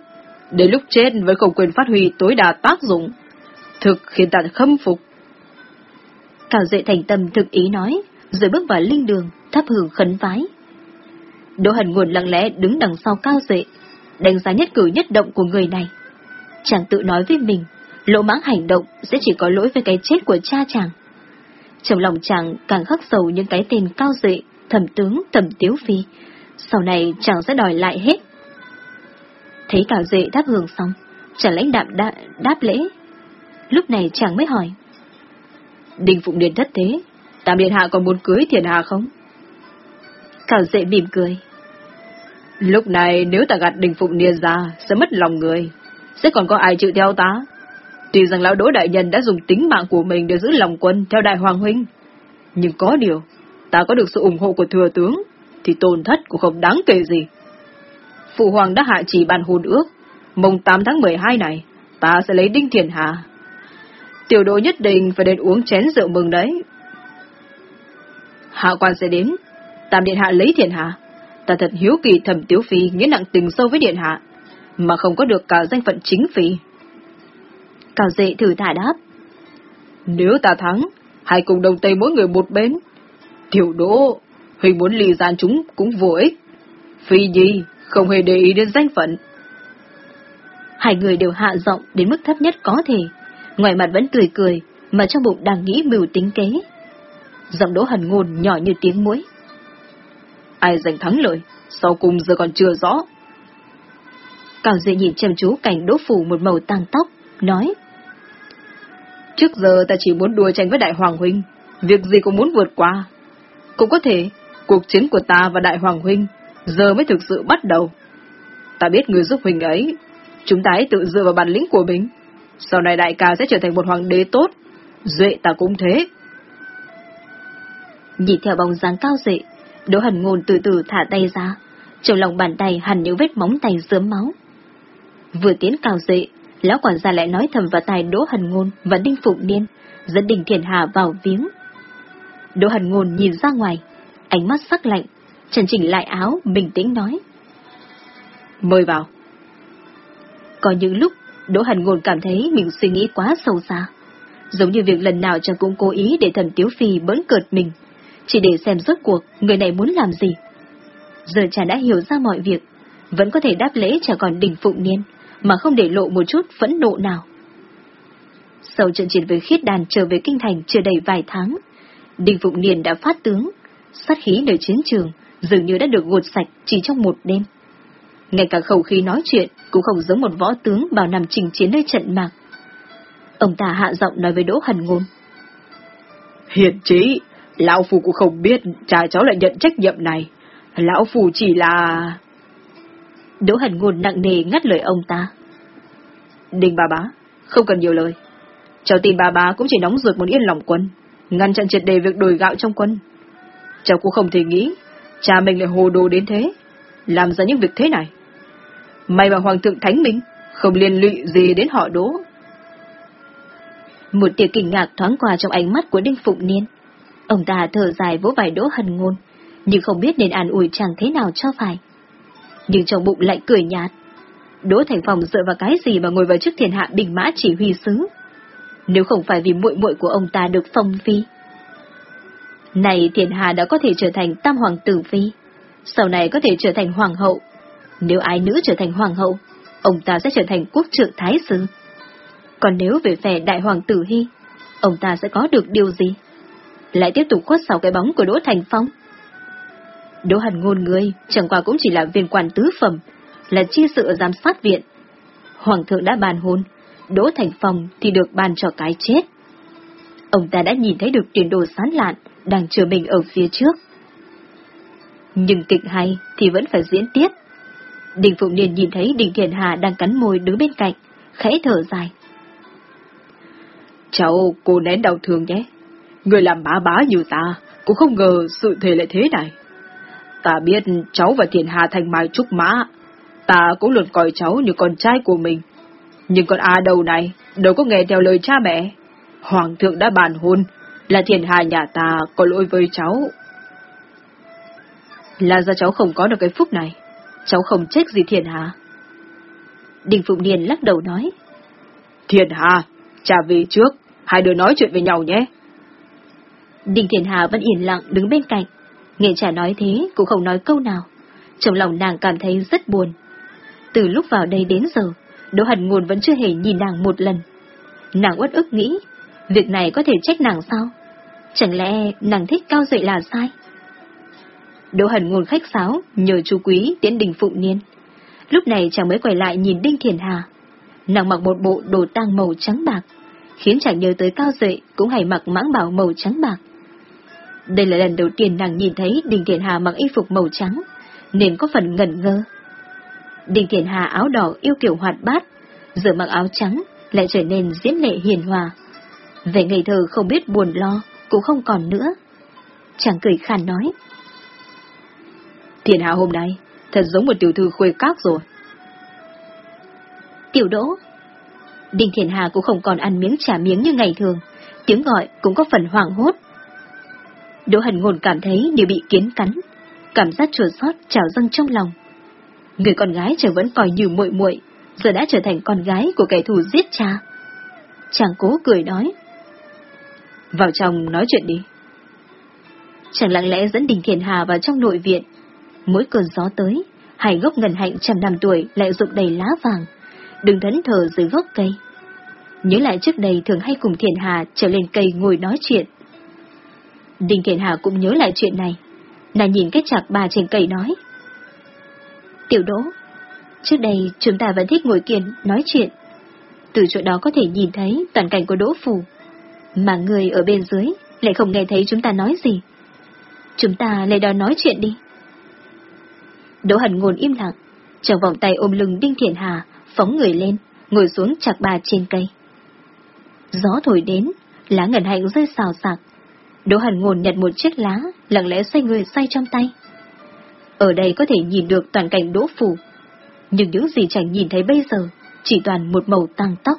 Đến lúc chết vẫn không quyền phát huy tối đa tác dụng. Thực khiến ta khâm phục. Thảo Duệ thành tâm thực ý nói, rồi bước vào linh đường, thắp hưởng khấn vái. Đỗ Hần Nguồn lặng lẽ đứng đằng sau Cao Duệ, đánh giá nhất cử nhất động của người này. Chàng tự nói với mình, lỗ mãng hành động sẽ chỉ có lỗi với cái chết của cha chàng. Trong lòng chàng càng khắc sầu những cái tên Cao Duệ, thẩm tướng, thẩm tiếu phi. Sau này chàng sẽ đòi lại hết. Thấy Cao Duệ đáp hưởng xong, chàng lãnh đạm đa, đáp lễ. Lúc này chàng mới hỏi. đình Phụng điện thất thế, Tam Điện Hạ còn muốn cưới Thiền hạ không? Cao dệ mỉm cười. Lúc này nếu ta gạt đình Phụng điện ra, sẽ mất lòng người. Sẽ còn có ai chịu theo ta? Tuy rằng lão đỗ đại nhân đã dùng tính mạng của mình để giữ lòng quân theo đại hoàng huynh. Nhưng có điều, ta có được sự ủng hộ của thừa tướng, thì tổn thất cũng không đáng kể gì. Phụ hoàng đã hạ chỉ bàn hôn ước, mùng 8 tháng 12 này, ta sẽ lấy Đinh Thiền hạ Tiểu đỗ nhất định phải đến uống chén rượu mừng đấy. Hạ quan sẽ đến, tam điện hạ lấy Thiền hạ Ta thật hiếu kỳ thầm tiếu phi nghĩa nặng tình sâu với điện hạ, mà không có được cả danh phận chính phi. Cao dệ thử thả đáp. Nếu ta thắng, hai cùng đồng tây mỗi người một bên. Tiểu đỗ, Huy muốn lì gian chúng cũng vô ích. Phi gì, không hề để ý đến danh phận. Hai người đều hạ giọng đến mức thấp nhất có thể, ngoài mặt vẫn cười cười, mà trong bụng đang nghĩ mưu tính kế. Giọng đỗ hần ngôn nhỏ như tiếng muối. Ai giành thắng lợi, sau cùng giờ còn chưa rõ. Cao Duy nhìn chăm chú cảnh đỗ phủ một màu tăng tóc, nói. Trước giờ ta chỉ muốn đua tranh với Đại Hoàng Huynh, việc gì cũng muốn vượt qua. Cũng có thể, cuộc chiến của ta và Đại Hoàng Huynh giờ mới thực sự bắt đầu. Ta biết người giúp Huynh ấy, chúng ta hãy tự dựa vào bản lĩnh của mình. Sau này đại ca sẽ trở thành một hoàng đế tốt, duệ ta cũng thế. Nhìn theo bóng dáng cao dệ, Đỗ Hần Ngôn từ từ thả tay ra, trong lòng bàn tay hẳn những vết móng tay dớm máu. Vừa tiến cao dệ, lão quản gia lại nói thầm vào tai Đỗ Hần Ngôn và Đinh Phụng Niên, dẫn Đình Thiền Hà vào viếng. Đỗ Hần Ngôn nhìn ra ngoài, ánh mắt sắc lạnh, trần chỉnh lại áo, bình tĩnh nói. Mời vào. Có những lúc, Đỗ Hần Ngôn cảm thấy mình suy nghĩ quá sâu xa. Giống như việc lần nào chàng cũng cố ý để thầm Tiếu Phi bỡn cợt mình, chỉ để xem rốt cuộc người này muốn làm gì. Giờ chàng đã hiểu ra mọi việc, vẫn có thể đáp lễ chả còn đỉnh phụng niên, mà không để lộ một chút phẫn nộ nào. Sau trận chiến với khiết đàn trở về kinh thành chưa đầy vài tháng, Đinh Phụng Niên đã phát tướng, sát khí nơi chiến trường dường như đã được gột sạch chỉ trong một đêm. Ngay cả khẩu khí nói chuyện cũng không giống một võ tướng bao nằm trình chiến nơi trận mạc. Ông ta hạ giọng nói với Đỗ Hần Ngôn. Hiện trí, Lão Phu cũng không biết cha cháu lại nhận trách nhiệm này. Lão Phu chỉ là... Đỗ Hần Ngôn nặng nề ngắt lời ông ta. Đình bà bá, không cần nhiều lời. Cháu tin bà bá cũng chỉ nóng ruột muốn yên lòng quân, ngăn chặn triệt đề việc đổi gạo trong quân. Cháu cũng không thể nghĩ, cha mình lại hồ đồ đến thế, làm ra những việc thế này. May mà Hoàng thượng Thánh Minh không liên lụy gì đến họ đố. Một tia kinh ngạc thoáng qua trong ánh mắt của Đinh Phụng Niên. Ông ta thở dài vỗ vài đỗ hần ngôn, nhưng không biết nên an ủi chàng thế nào cho phải. Nhưng trong bụng lại cười nhạt. Đỗ Thành Phong dựa vào cái gì mà ngồi vào chức thiên hạ bình mã chỉ huy sứ? Nếu không phải vì muội muội của ông ta được phong phi. Này thiên hạ đã có thể trở thành tam hoàng tử phi, sau này có thể trở thành hoàng hậu. Nếu ai nữ trở thành hoàng hậu, ông ta sẽ trở thành quốc trưởng thái sư. Còn nếu về phe đại hoàng tử hy, ông ta sẽ có được điều gì? Lại tiếp tục khuất sau cái bóng của Đỗ Thành Phong. Đỗ Hàn ngôn người, chẳng qua cũng chỉ là viên quan tứ phẩm, là chi sự giám sát viện. Hoàng thượng đã bàn hôn, Đỗ Thành Phong thì được bàn cho cái chết. Ông ta đã nhìn thấy được tiền đồ sán lạn, đang chờ mình ở phía trước. Nhưng kịch hay thì vẫn phải diễn tiếp. Đình Phụng Niên nhìn thấy Đình Thiền Hà đang cắn môi đứng bên cạnh, khẽ thở dài. Cháu, cô nén đau thương nhé. Người làm bá bá như ta, cũng không ngờ sự thể lại thế này. Ta biết cháu và Thiền Hà thành mai trúc mã, ta cũng luôn coi cháu như con trai của mình. Nhưng con A đầu này, đâu có nghe theo lời cha mẹ. Hoàng thượng đã bàn hôn, là Thiền Hà nhà ta có lỗi với cháu. Là do cháu không có được cái phúc này, cháu không trách gì Thiền Hà. Đình Phụng Niên lắc đầu nói. Thiền Hà, cha về trước, hai đứa nói chuyện với nhau nhé. Đình Thiền Hà vẫn yên lặng đứng bên cạnh, Nghệ trả nói thế cũng không nói câu nào. Trong lòng nàng cảm thấy rất buồn. Từ lúc vào đây đến giờ, Đỗ hẳn Nguồn vẫn chưa hề nhìn nàng một lần. Nàng uất ức nghĩ, việc này có thể trách nàng sao? Chẳng lẽ nàng thích cao dậy là sai? Đỗ hẳn Nguồn khách sáo, nhờ chú quý tiến đình phụ niên. Lúc này chàng mới quay lại nhìn Đinh Thiền Hà. Nàng mặc một bộ đồ tang màu trắng bạc, khiến chàng nhớ tới Cao dậy cũng hay mặc mãng bảo màu trắng bạc. Đây là lần đầu tiên nàng nhìn thấy Đình Thiện Hà mặc y phục màu trắng, nên có phần ngẩn ngơ. Đình Thiện Hà áo đỏ yêu kiểu hoạt bát, giờ mặc áo trắng lại trở nên diễn lệ hiền hòa. Về ngày thơ không biết buồn lo, cũng không còn nữa. Chàng cười khàn nói. Thiện Hà hôm nay, thật giống một tiểu thư khuê các rồi. Tiểu đỗ. Đinh Thiện Hà cũng không còn ăn miếng trả miếng như ngày thường, tiếng gọi cũng có phần hoảng hốt. Đỗ Hần Ngôn cảm thấy như bị kiến cắn, cảm giác chua xót trào dâng trong lòng. Người con gái chẳng vẫn coi như muội muội, giờ đã trở thành con gái của kẻ thù giết cha. Chàng cố cười nói. Vào trong nói chuyện đi. Chàng lặng lẽ dẫn Đình Thiền Hà vào trong nội viện. Mỗi cơn gió tới, hai gốc ngần hạnh trăm năm tuổi lại rụng đầy lá vàng, đừng thẫn thờ dưới gốc cây. Nhớ lại trước đây thường hay cùng Thiền Hà trở lên cây ngồi nói chuyện. Đình Kiện Hà cũng nhớ lại chuyện này. Nàng nhìn cái chạc bà trên cây nói. Tiểu Đỗ, trước đây chúng ta vẫn thích ngồi kiền nói chuyện. Từ chỗ đó có thể nhìn thấy toàn cảnh của Đỗ Phủ, mà người ở bên dưới lại không nghe thấy chúng ta nói gì. Chúng ta lại đó nói chuyện đi. Đỗ Hẳn ngồn im lặng, trong vòng tay ôm lưng Đinh Thiện Hà, phóng người lên, ngồi xuống chạc bà trên cây. Gió thổi đến, lá ngẩn hạnh rơi xào xạc. Đỗ Hẳn ngồn nhặt một chiếc lá, lặng lẽ xoay người xoay trong tay. Ở đây có thể nhìn được toàn cảnh đỗ phủ, nhưng những gì chẳng nhìn thấy bây giờ chỉ toàn một màu tăng tóc.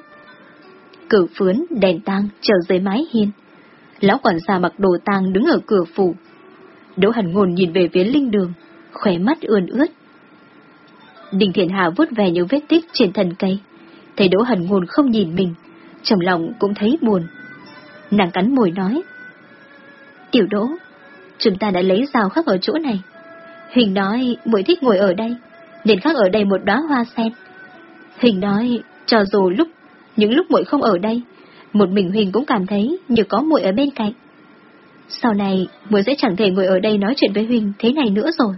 Cửa phướn, đèn tang chờ dưới mái hiên. Lão quản gia mặc đồ tang đứng ở cửa phủ. Đỗ Hẳn Ngôn nhìn về phía linh đường, khóe mắt ươn ướt. Đình Thiện Hà vuốt về những vết tích trên thân cây, thấy Đỗ Hẳn Ngôn không nhìn mình, trong lòng cũng thấy buồn. Nàng cắn môi nói, Tiểu Đỗ, chúng ta đã lấy rào khắc ở chỗ này. Huỳnh nói muội thích ngồi ở đây, nên khắc ở đây một đóa hoa sen. Huỳnh nói, cho dù lúc, những lúc muội không ở đây, một mình Huỳnh cũng cảm thấy như có muội ở bên cạnh. Sau này, muội sẽ chẳng thể ngồi ở đây nói chuyện với Huỳnh thế này nữa rồi.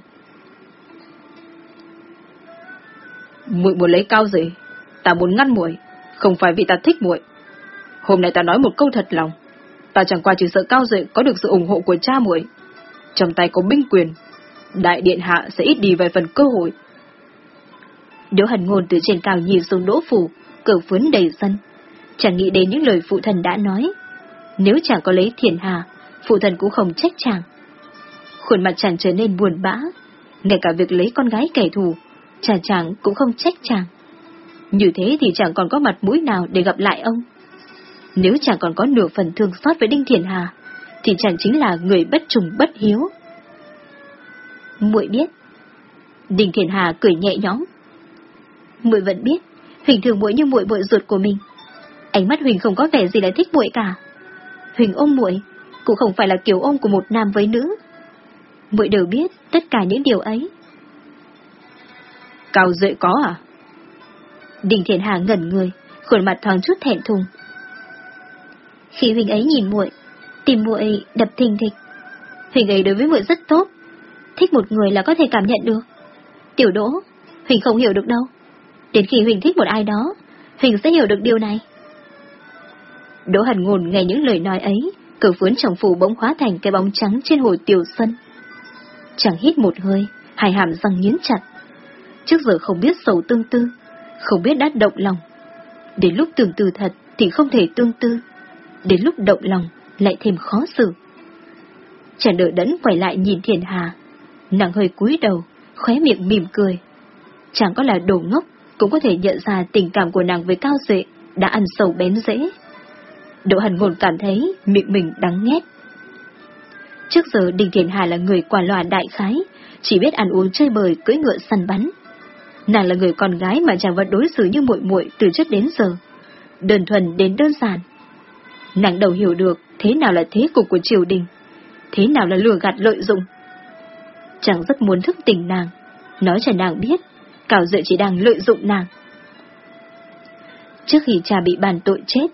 Muội muốn lấy cao gì? Ta muốn ngăn muội, không phải vì ta thích muội. Hôm nay ta nói một câu thật lòng, ta chẳng qua chỉ sợ cao dậy có được sự ủng hộ của cha muội. Trong tay có binh quyền, đại điện hạ sẽ ít đi vài phần cơ hội. Đỗ Hần Ngôn từ trên cao nhìn xuống đỗ phủ, cửa phướn đầy sân. Chẳng nghĩ đến những lời phụ thần đã nói. Nếu chàng có lấy thiền hà, phụ thần cũng không trách chàng. Khuôn mặt chàng trở nên buồn bã, ngay cả việc lấy con gái kẻ thù, chàng chàng cũng không trách chàng. Như thế thì chẳng còn có mặt mũi nào để gặp lại ông. Nếu chàng còn có nửa phần thương xót với Đinh Thiền Hà, thì chàng chính là người bất trùng bất hiếu. muội biết. Đinh Thiền Hà cười nhẹ nhõm. muội vẫn biết, Huỳnh thường muội như muội muội ruột của mình. Ánh mắt Huỳnh không có vẻ gì là thích muội cả. Huỳnh ôm muội cũng không phải là kiểu ôm của một nam với nữ. Muội đều biết tất cả những điều ấy. Cao Duệ có à? Đình Thiền Hà ngẩn người, khuôn mặt thoáng chút thẹn thùng. Khi Huỳnh ấy nhìn muội, tìm muội đập thình thịch. Huỳnh ấy đối với muội rất tốt, thích một người là có thể cảm nhận được. Tiểu Đỗ, Huỳnh không hiểu được đâu. Đến khi Huỳnh thích một ai đó, Huỳnh sẽ hiểu được điều này. Đỗ Hàn Ngôn nghe những lời nói ấy, cửa phướn trong phủ bỗng hóa thành cái bóng trắng trên hồ tiểu sân. Chẳng hít một hơi, hai hàm răng nghiến chặt. Trước giờ không biết sầu tương tư, không biết đã động lòng. Đến lúc tưởng từ thật thì không thể tương tư, đến lúc động lòng lại thêm khó xử. Chàng đợi đẫn quay lại nhìn thiền hà, nàng hơi cúi đầu, khóe miệng mỉm cười. Chẳng có là đồ ngốc, cũng có thể nhận ra tình cảm của nàng với Cao Duệ đã ăn sầu bén dễ. Đỗ Hần Ngôn cảm thấy miệng mình đắng nghét. Trước giờ Đình Thiền Hà là người quả loà đại khái, chỉ biết ăn uống chơi bời cưỡi ngựa săn bắn. Nàng là người con gái mà chàng vẫn đối xử như muội muội từ trước đến giờ. Đơn thuần đến đơn giản. Nàng đầu hiểu được thế nào là thế cục của triều đình, thế nào là lừa gạt lợi dụng. Chàng rất muốn thức tỉnh nàng, nói cho nàng biết, cảo Duệ chỉ đang lợi dụng nàng. Trước khi cha bị bàn tội chết,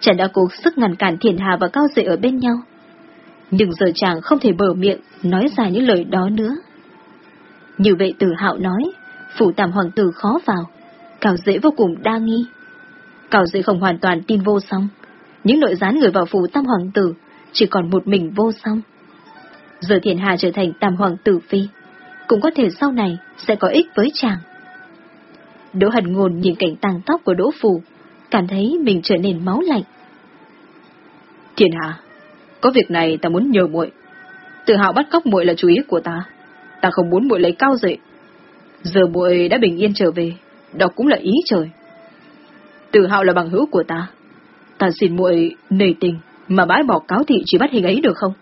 chàng đã cố sức ngăn cản Thiền Hà và Cao Duệ ở bên nhau. Nhưng giờ chàng không thể bở miệng nói ra những lời đó nữa. Như vậy tử hạo nói, phủ tạm hoàng tử khó vào, cảo dễ vô cùng đa nghi. Cảo dễ không hoàn toàn tin vô song, những nội gián người vào phủ tam hoàng tử chỉ còn một mình vô song. Giờ thiền hà trở thành tam hoàng tử phi, cũng có thể sau này sẽ có ích với chàng. Đỗ hận ngôn nhìn cảnh tàng tóc của Đỗ Phủ, cảm thấy mình trở nên máu lạnh. thiền Hà, có việc này ta muốn nhờ muội. Tự hạo bắt cóc muội là chú ý của ta. Ta không muốn muội lấy cao dậy. Giờ muội đã bình yên trở về, đó cũng là ý trời. Tự hạo là bằng hữu của ta. Ta xin muội nề tình mà bãi bỏ cáo thị chỉ bắt hình ấy được không?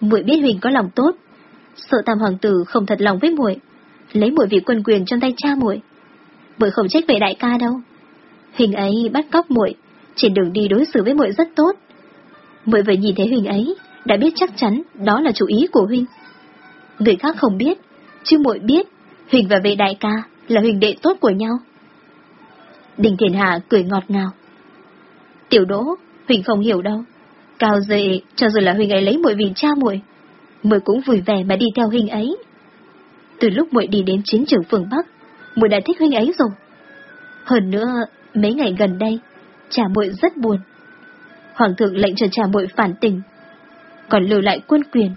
Muội biết Huỳnh có lòng tốt, sợ Tam hoàng tử không thật lòng với muội, lấy muội vị quân quyền trong tay cha muội. Muội không trách về đại ca đâu. Huỳnh ấy bắt cóc muội, trên đường đi đối xử với muội rất tốt. Muội vừa nhìn thấy Huỳnh ấy, đã biết chắc chắn đó là chủ ý của Huỳnh. Người khác không biết, chứ muội biết, Huỳnh và vệ đại ca là Huỳnh đệ tốt của nhau. Đình Thiền Hạ cười ngọt ngào. Tiểu Đỗ, Huỳnh không hiểu đâu. Cao dệ, cho dù là Huỳnh ấy lấy muội vì cha muội, muội cũng vui vẻ mà đi theo Huỳnh ấy. Từ lúc muội đi đến chiến trường phương Bắc, muội đã thích Huỳnh ấy rồi. Hơn nữa, mấy ngày gần đây, cha muội rất buồn. Hoàng thượng lệnh cho cha muội phản tình, còn lưu lại quân quyền.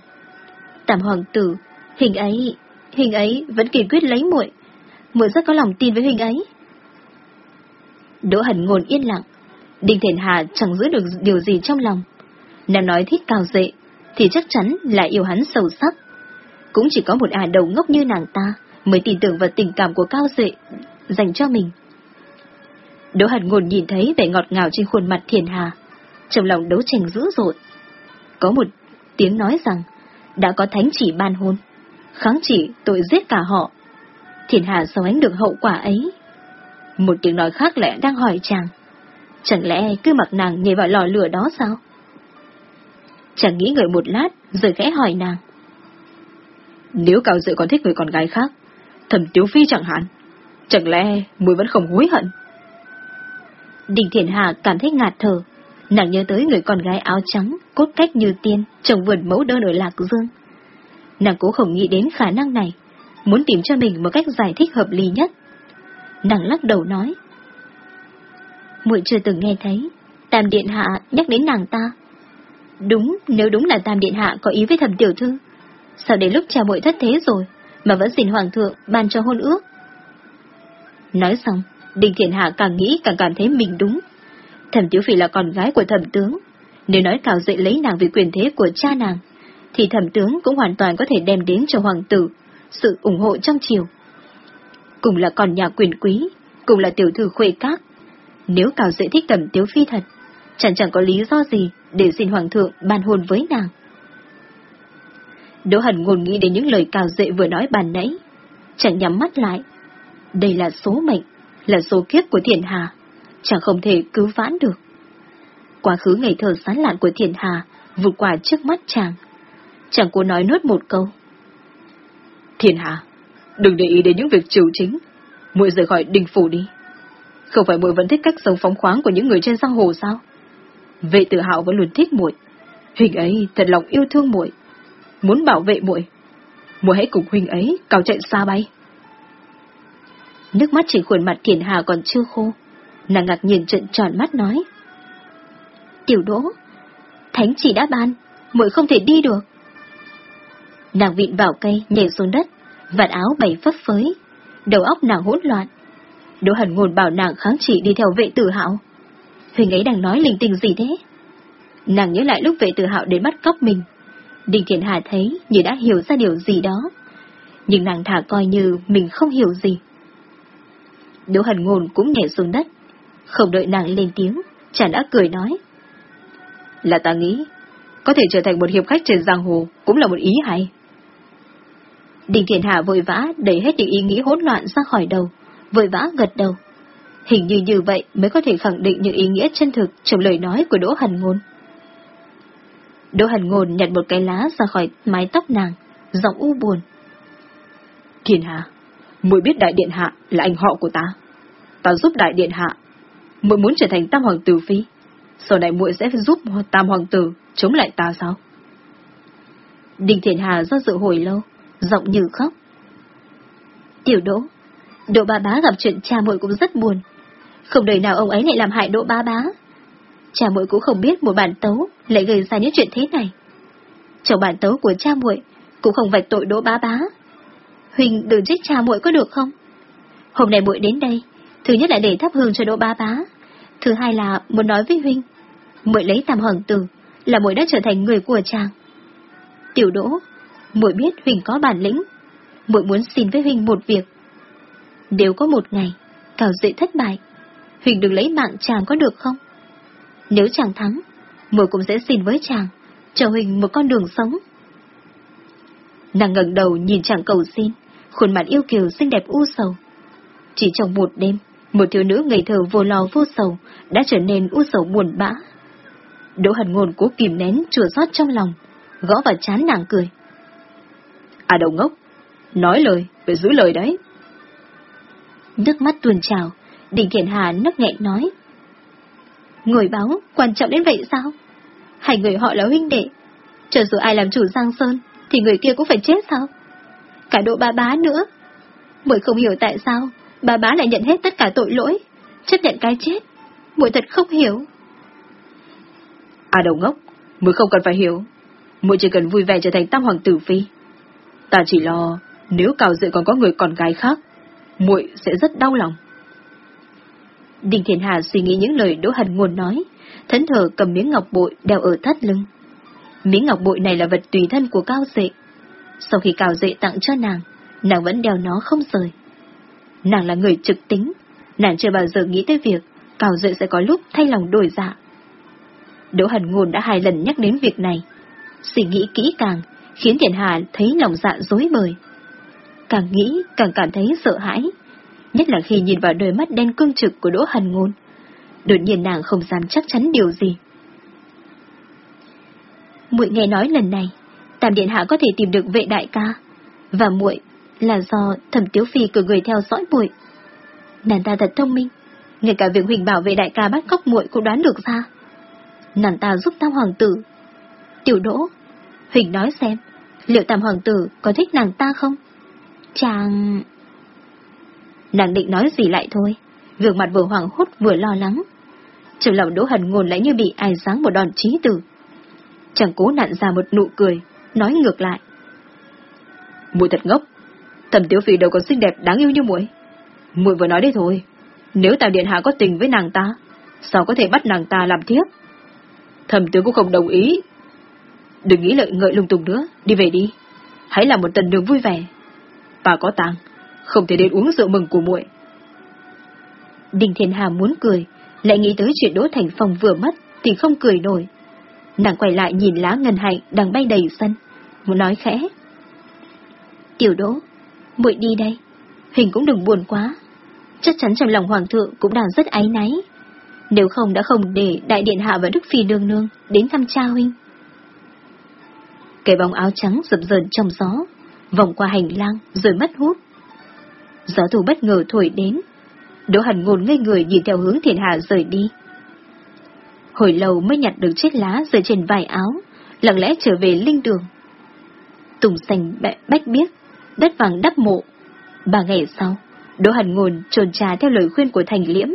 Tạm hoàng tử, Huỳnh ấy, Huỳnh ấy vẫn kiên quyết lấy muội, muội rất có lòng tin với Huỳnh ấy. Đỗ Hần ngồn yên lặng, Đinh Thiền Hà chẳng giữ được điều gì trong lòng. Nàng nói thích cao dệ, thì chắc chắn là yêu hắn sâu sắc. Cũng chỉ có một ả đầu ngốc như nàng ta mới tin tưởng vào tình cảm của cao dệ dành cho mình. Đỗ Hàn Ngôn nhìn thấy vẻ ngọt ngào trên khuôn mặt Thiền Hà, trong lòng đấu tranh dữ dội. Có một tiếng nói rằng đã có thánh chỉ ban hôn, kháng chỉ tội giết cả họ. Thiền Hà sao ánh được hậu quả ấy? Một tiếng nói khác lẽ đang hỏi chàng. Chẳng lẽ cứ mặc nàng nhảy vào lò lửa đó sao? Chàng nghĩ ngợi một lát, rồi khẽ hỏi nàng. Nếu Cao Dự còn thích người con gái khác, thẩm tiếu phi chẳng hạn, chẳng lẽ mùi vẫn không hối hận? Đình Thiền Hà cảm thấy ngạt thở, nàng nhớ tới người con gái áo trắng, cốt cách như tiên, trồng vườn mẫu đơn ở Lạc Dương. Nàng cũng không nghĩ đến khả năng này, muốn tìm cho mình một cách giải thích hợp lý nhất. Nàng lắc đầu nói. muội chưa từng nghe thấy, Tam Điện Hạ nhắc đến nàng ta. Đúng, nếu đúng là Tam Điện Hạ có ý với thầm tiểu thư, sao đến lúc cha muội thất thế rồi, mà vẫn xin Hoàng thượng ban cho hôn ước? Nói xong, đình Thiện Hạ càng nghĩ càng cảm thấy mình đúng. Thẩm Tiểu Phi là con gái của thẩm tướng, nếu nói cào dậy lấy nàng vì quyền thế của cha nàng, thì thẩm tướng cũng hoàn toàn có thể đem đến cho hoàng tử sự ủng hộ trong chiều. Cùng là con nhà quyền quý, cùng là tiểu thư khuê các. Nếu cào dễ thích thẩm tiếu Phi thật, chẳng chẳng có lý do gì để xin hoàng thượng ban hôn với nàng. Đỗ Hẳn ngôn nghĩ đến những lời cào dễ vừa nói bàn nãy, chẳng nhắm mắt lại. Đây là số mệnh, là số kiếp của Thiền Hà, chẳng không thể cứu vãn được. Quá khứ ngày thơ sán lạn của Thiền Hà vụt qua trước mắt chàng. Chàng cố nói nốt một câu. Thiền Hà, đừng để ý đến những việc trừ chính, muội rời khỏi đình phủ đi. Không phải muội vẫn thích cách sống phóng khoáng của những người trên giang hồ sao? Vệ tự hào vẫn luôn thích muội. Huynh ấy thật lòng yêu thương muội, muốn bảo vệ muội. Muội hãy cùng huynh ấy cao chạy xa bay. Nước mắt chỉ khuôn mặt Thiền Hà còn chưa khô. Nàng ngạc nhiên trận tròn mắt nói. Tiểu đỗ, thánh chỉ đã ban, muội không thể đi được. Nàng vịn vào cây, nhảy xuống đất, vạt áo bày phấp phới, đầu óc nàng hỗn loạn. Đỗ Hẳn ngôn bảo nàng kháng chỉ đi theo vệ tử hạo. Huỳnh ấy đang nói linh tinh gì thế? Nàng nhớ lại lúc vệ tử hạo đến bắt cóc mình. Đinh Thiện Hà thấy như đã hiểu ra điều gì đó. Nhưng nàng thả coi như mình không hiểu gì. Đỗ Hẳn ngôn cũng nhảy xuống đất. Không đợi nàng lên tiếng, chàng đã cười nói. Là ta nghĩ, có thể trở thành một hiệp khách trên giang hồ cũng là một ý hay. Đình Thiện Hà vội vã đẩy hết những ý nghĩ hỗn loạn ra khỏi đầu, vội vã gật đầu. Hình như như vậy mới có thể khẳng định những ý nghĩa chân thực trong lời nói của Đỗ Hần Ngôn. Đỗ Hần Ngôn nhặt một cái lá ra khỏi mái tóc nàng, giọng u buồn. Thiên Hà, muội biết đại điện hạ là anh họ của ta. Ta giúp đại điện hạ. Muội muốn trở thành tam hoàng tử phi. Sau này muội sẽ giúp tam hoàng tử chống lại ta sao? Đình Thiện Hà do dự hồi lâu, giọng như khóc. Tiểu Đỗ, Đỗ Ba Bá gặp chuyện cha muội cũng rất buồn. Không đời nào ông ấy lại làm hại Đỗ Ba Bá, Cha muội cũng không biết một bản tấu lại gây ra những chuyện thế này. Trong bản tấu của cha muội cũng không vạch tội đỗ ba bá. Huỳnh đừng trách cha muội có được không? Hôm nay muội đến đây, thứ nhất là để thắp hương cho đỗ ba bá, thứ hai là muốn nói với Huynh. Muội lấy tam hoàng tử là muội đã trở thành người của chàng. Tiểu đỗ, muội biết Huỳnh có bản lĩnh, muội muốn xin với Huynh một việc. Nếu có một ngày, cào dễ thất bại, Huỳnh đừng lấy mạng chàng có được không? Nếu chàng thắng, muội cũng sẽ xin với chàng, cho Huỳnh một con đường sống. Nàng ngẩng đầu nhìn chàng cầu xin, khuôn mặt yêu kiều xinh đẹp u sầu. Chỉ trong một đêm, một thiếu nữ ngây thơ vô lo vô sầu đã trở nên u sầu buồn bã. Đỗ hận ngôn cố kìm nén chua xót trong lòng, gõ vào chán nàng cười. À đầu ngốc, nói lời, phải giữ lời đấy. Nước mắt tuôn trào, Đình Thiện Hà nấc nghẹn nói. Người báo, quan trọng đến vậy sao? Hai người họ là huynh đệ. Chờ dù ai làm chủ Giang Sơn, thì người kia cũng phải chết sao? Cả độ ba bá nữa. Bởi không hiểu tại sao, bà bá lại nhận hết tất cả tội lỗi, chấp nhận cái chết. Muội thật không hiểu. À đầu ngốc, muội không cần phải hiểu. Muội chỉ cần vui vẻ trở thành tam hoàng tử phi. Ta chỉ lo, nếu cào Dậy còn có người con gái khác, muội sẽ rất đau lòng. Đình Thiền Hà suy nghĩ những lời Đỗ Hần Ngôn nói, thẫn thờ cầm miếng ngọc bội đeo ở thắt lưng. Miếng ngọc bội này là vật tùy thân của Cao Dệ. Sau khi Cao Dệ tặng cho nàng, nàng vẫn đeo nó không rời. Nàng là người trực tính, nàng chưa bao giờ nghĩ tới việc Cao Dệ sẽ có lúc thay lòng đổi dạ. Đỗ Hần Ngôn đã hai lần nhắc đến việc này. Suy nghĩ kỹ càng, khiến điện Hà thấy lòng dạ dối bời. Càng nghĩ, càng cảm thấy sợ hãi, nhất là khi nhìn vào đôi mắt đen cương trực của Đỗ Hần Ngôn. Đột nhiên nàng không dám chắc chắn điều gì. Muội nghe nói lần này, Tam Điện Hạ có thể tìm được vệ đại ca, và muội là do thẩm tiếu phi cử người theo dõi muội. Nàng ta thật thông minh, ngay cả việc Huỳnh bảo vệ đại ca bắt cóc muội cũng đoán được ra. Nàng ta giúp tam hoàng tử. Tiểu đỗ, Huỳnh nói xem, liệu tam hoàng tử có thích nàng ta không? Chàng... Nàng định nói gì lại thôi, gương mặt vừa hoảng hốt vừa lo lắng. Trong lòng đỗ hần ngôn lại như bị ai giáng một đòn trí tử. Chàng cố nặn ra một nụ cười, nói ngược lại. Muội thật ngốc, Thẩm Tiếu Phi đâu có xinh đẹp đáng yêu như muội. Muội vừa nói đấy thôi, nếu Tào Điện Hạ có tình với nàng ta, sao có thể bắt nàng ta làm thiếp? Thẩm Tiếu cũng không đồng ý. Đừng nghĩ lợi ngợi lung tung nữa, đi về đi. Hãy làm một tần đường vui vẻ. Bà có tàng, không thể đến uống rượu mừng của muội. Đinh Thiên Hà muốn cười, lại nghĩ tới chuyện Đỗ Thành Phong vừa mất thì không cười nổi. Nàng quay lại nhìn lá ngân hạnh đang bay đầy sân, muốn nói khẽ. Tiểu Đỗ, muội đi đây, Hình cũng đừng buồn quá. Chắc chắn trong lòng Hoàng thượng cũng đang rất áy náy. Nếu không đã không để Đại Điện Hạ và Đức Phi Nương Nương đến thăm cha huynh. Cái bóng áo trắng dập dờn trong gió, vòng qua hành lang rồi mất hút. Gió thù bất ngờ thổi đến, Đỗ Hẳn ngồn ngây người nhìn theo hướng thiền hạ rời đi. Hồi lâu mới nhặt được chiếc lá rơi trên vải áo, lặng lẽ trở về linh đường. Tùng xanh bách biết, đất vàng đắp mộ. Ba ngày sau, Đỗ Hẳn ngồn trồn trà theo lời khuyên của thành liễm.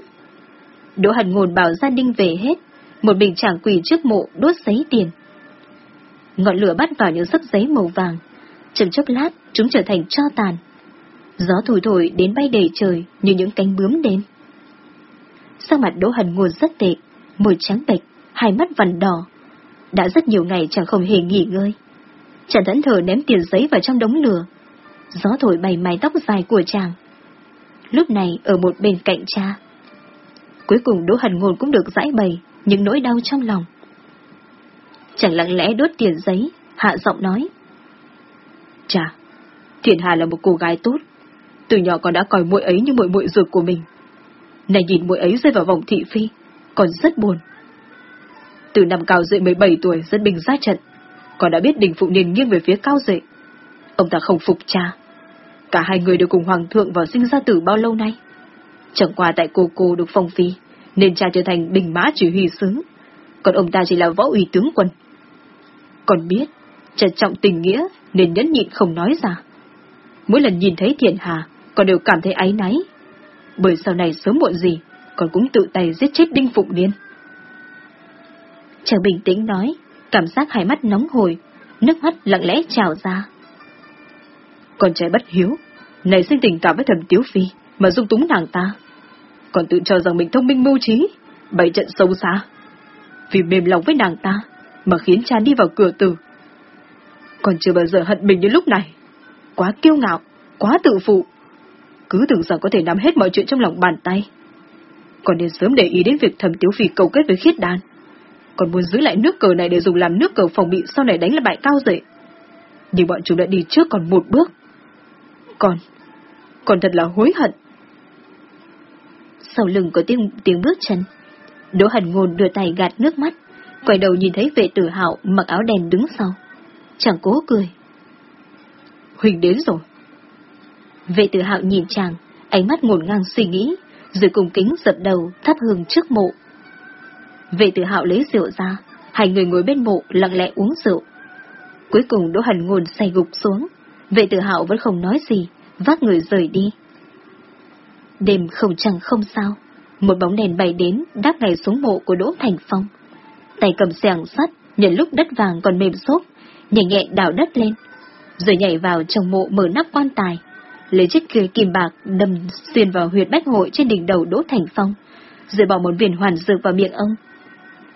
Đỗ Hẳn ngồn bảo gia đình về hết, một bình tràng quỳ trước mộ đốt giấy tiền. Ngọn lửa bắt vào những sấp giấy màu vàng, chậm chốc lát chúng trở thành cho tàn. Gió thổi thổi đến bay đầy trời như những cánh bướm đêm. Sắc mặt Đỗ Hần nguồn rất tệ, môi trắng bệch, hai mắt vằn đỏ. Đã rất nhiều ngày chẳng không hề nghỉ ngơi. Chàng thẫn thờ ném tiền giấy vào trong đống lửa. Gió thổi bay mái tóc dài của chàng. Lúc này ở một bên cạnh cha. Cuối cùng Đỗ Hần Ngôn cũng được giải bày những nỗi đau trong lòng. Chàng lặng lẽ đốt tiền giấy, hạ giọng nói. Chà, Thiền Hà là một cô gái tốt, từ nhỏ con đã coi muội ấy như muội muội ruột của mình. Này nhìn muội ấy rơi vào vòng thị phi, còn rất buồn. Từ năm cao dậy 17 tuổi dân binh ra trận, con đã biết đình phụ niên nghiêng về phía cao dậy. Ông ta không phục cha. Cả hai người đều cùng hoàng thượng vào sinh ra tử bao lâu nay. Chẳng qua tại cô cô được phong phi, nên cha trở thành bình mã chỉ huy sứ, còn ông ta chỉ là võ ủy tướng quân. Còn biết, trân trọng tình nghĩa nên nhẫn nhịn không nói ra. Mỗi lần nhìn thấy thiện hà, con đều cảm thấy áy náy. Bởi sau này sớm muộn gì, con cũng tự tay giết chết Đinh Phụng Điên. Chàng bình tĩnh nói, cảm giác hai mắt nóng hổi, nước mắt lặng lẽ trào ra. Con trai bất hiếu, này sinh tình cảm với thầm tiếu phi, mà dung túng nàng ta. Còn tự cho rằng mình thông minh mưu trí, bày trận sâu xa. Vì mềm lòng với nàng ta, mà khiến cha đi vào cửa tử. Còn chưa bao giờ hận mình như lúc này. Quá kiêu ngạo, quá tự phụ. Cứ tưởng rằng có thể nắm hết mọi chuyện trong lòng bàn tay. Còn nên sớm để ý đến việc thầm tiếu phi cầu kết với khiết đan. Còn muốn giữ lại nước cờ này để dùng làm nước cờ phòng bị sau này đánh là bại cao dậy. Nhưng bọn chúng đã đi trước còn một bước. Còn, còn thật là hối hận. Sau lưng có tiếng, tiếng bước chân. Đỗ Hẳn Ngôn đưa tay gạt nước mắt, quay đầu nhìn thấy vệ tử hạo mặc áo đen đứng sau. chàng cố cười. Huỳnh đến rồi. Vệ tử hạo nhìn chàng, ánh mắt ngổn ngang suy nghĩ, rồi cùng kính dập đầu thắp hương trước mộ. Vệ tử hạo lấy rượu ra, hai người ngồi bên mộ lặng lẽ uống rượu. Cuối cùng Đỗ hành Ngôn say gục xuống, vệ tử hạo vẫn không nói gì, vác người rời đi. Đêm không chẳng không sao, một bóng đèn bay đến đáp ngay xuống mộ của Đỗ Thành Phong. Tay cầm xẻng sắt, nhận lúc đất vàng còn mềm xốp, nhẹ nhẹ đào đất lên, rồi nhảy vào trong mộ mở nắp quan tài, lấy chiếc kia kim bạc đâm xuyên vào huyệt bách hội trên đỉnh đầu Đỗ Thành Phong, rồi bỏ một viên hoàn dược vào miệng ông.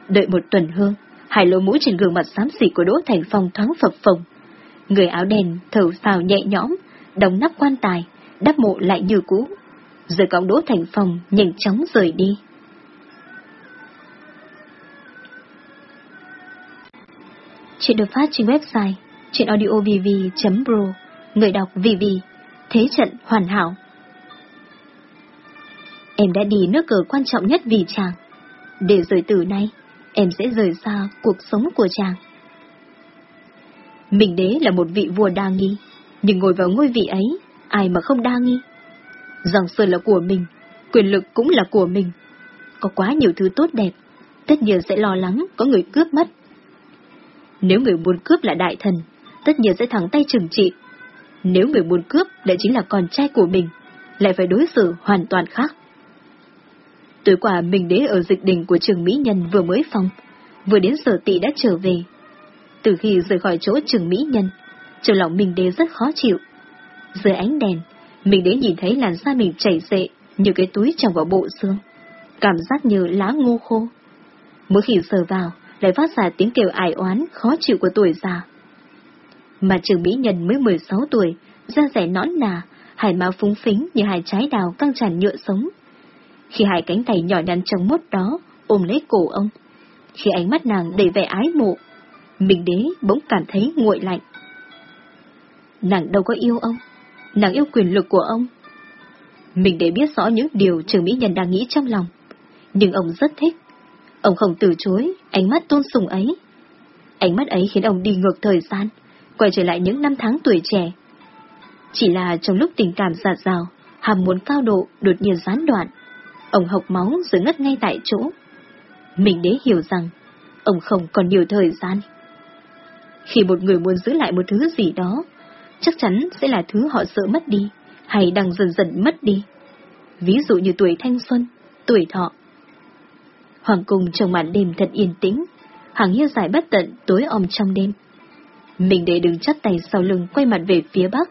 Đợi một tuần hương, hai lỗ mũi trên gương mặt xám xịt của Đỗ Thành Phong thoáng phập phồng. Người áo đen thở phào nhẹ nhõm, đóng nắp quan tài, đắp mộ lại như cũ. Rồi cõng Đỗ Thành Phong nhanh chóng rời đi. Chuyện được phát trên website trên audiovv.pro Người đọc VV. Thế trận hoàn hảo. Em đã đi nước cờ quan trọng nhất vì chàng. Để rời từ nay, Em sẽ rời xa cuộc sống của chàng. Mình đế là một vị vua đa nghi, Nhưng ngồi vào ngôi vị ấy, Ai mà không đa nghi? Dòng Sơn là của mình, Quyền lực cũng là của mình. Có quá nhiều thứ tốt đẹp, Tất nhiên sẽ lo lắng có người cướp mất. Nếu người muốn cướp là đại thần tất nhiên sẽ thẳng tay trừng trị. Nếu người muốn cướp lại chính là con trai của mình, lại phải đối xử hoàn toàn khác. Tối qua mình đế ở dịch đình của trường Mỹ Nhân vừa mới phong, vừa đến sở tị đã trở về. Từ khi rời khỏi chỗ trường Mỹ Nhân, trong lòng mình đế rất khó chịu. Dưới ánh đèn, mình đế nhìn thấy làn da mình chảy xệ như cái túi trong vào bộ xương. Cảm giác như lá ngô khô. Mỗi khi sờ vào, lại phát ra tiếng kêu ải oán, khó chịu của tuổi già. Mà trường Mỹ Nhân mới 16 tuổi, da rẻ nõn nà, hải máu phúng phính như hai trái đào căng tràn nhựa sống. Khi hai cánh tay nhỏ nhắn trong mốt đó ôm lấy cổ ông, khi ánh mắt nàng đầy vẻ ái mộ, mình đế bỗng cảm thấy nguội lạnh. Nàng đâu có yêu ông, nàng yêu quyền lực của ông. Mình để biết rõ những điều trường Mỹ Nhân đang nghĩ trong lòng, nhưng ông rất thích. Ông không từ chối ánh mắt tôn sùng ấy. Ánh mắt ấy khiến ông đi ngược thời gian, quay trở lại những năm tháng tuổi trẻ. Chỉ là trong lúc tình cảm giạt rào, hàm muốn cao độ đột nhiên gián đoạn, ông hộc máu rồi ngất ngay tại chỗ. Mình đế hiểu rằng, ông không còn nhiều thời gian. Khi một người muốn giữ lại một thứ gì đó, chắc chắn sẽ là thứ họ sợ mất đi, hay đang dần dần mất đi. Ví dụ như tuổi thanh xuân, tuổi thọ. Hoàng cung trong màn đêm thật yên tĩnh, hàng hiu dài bất tận tối om trong đêm. Mình để đứng chắp tay sau lưng quay mặt về phía bắc.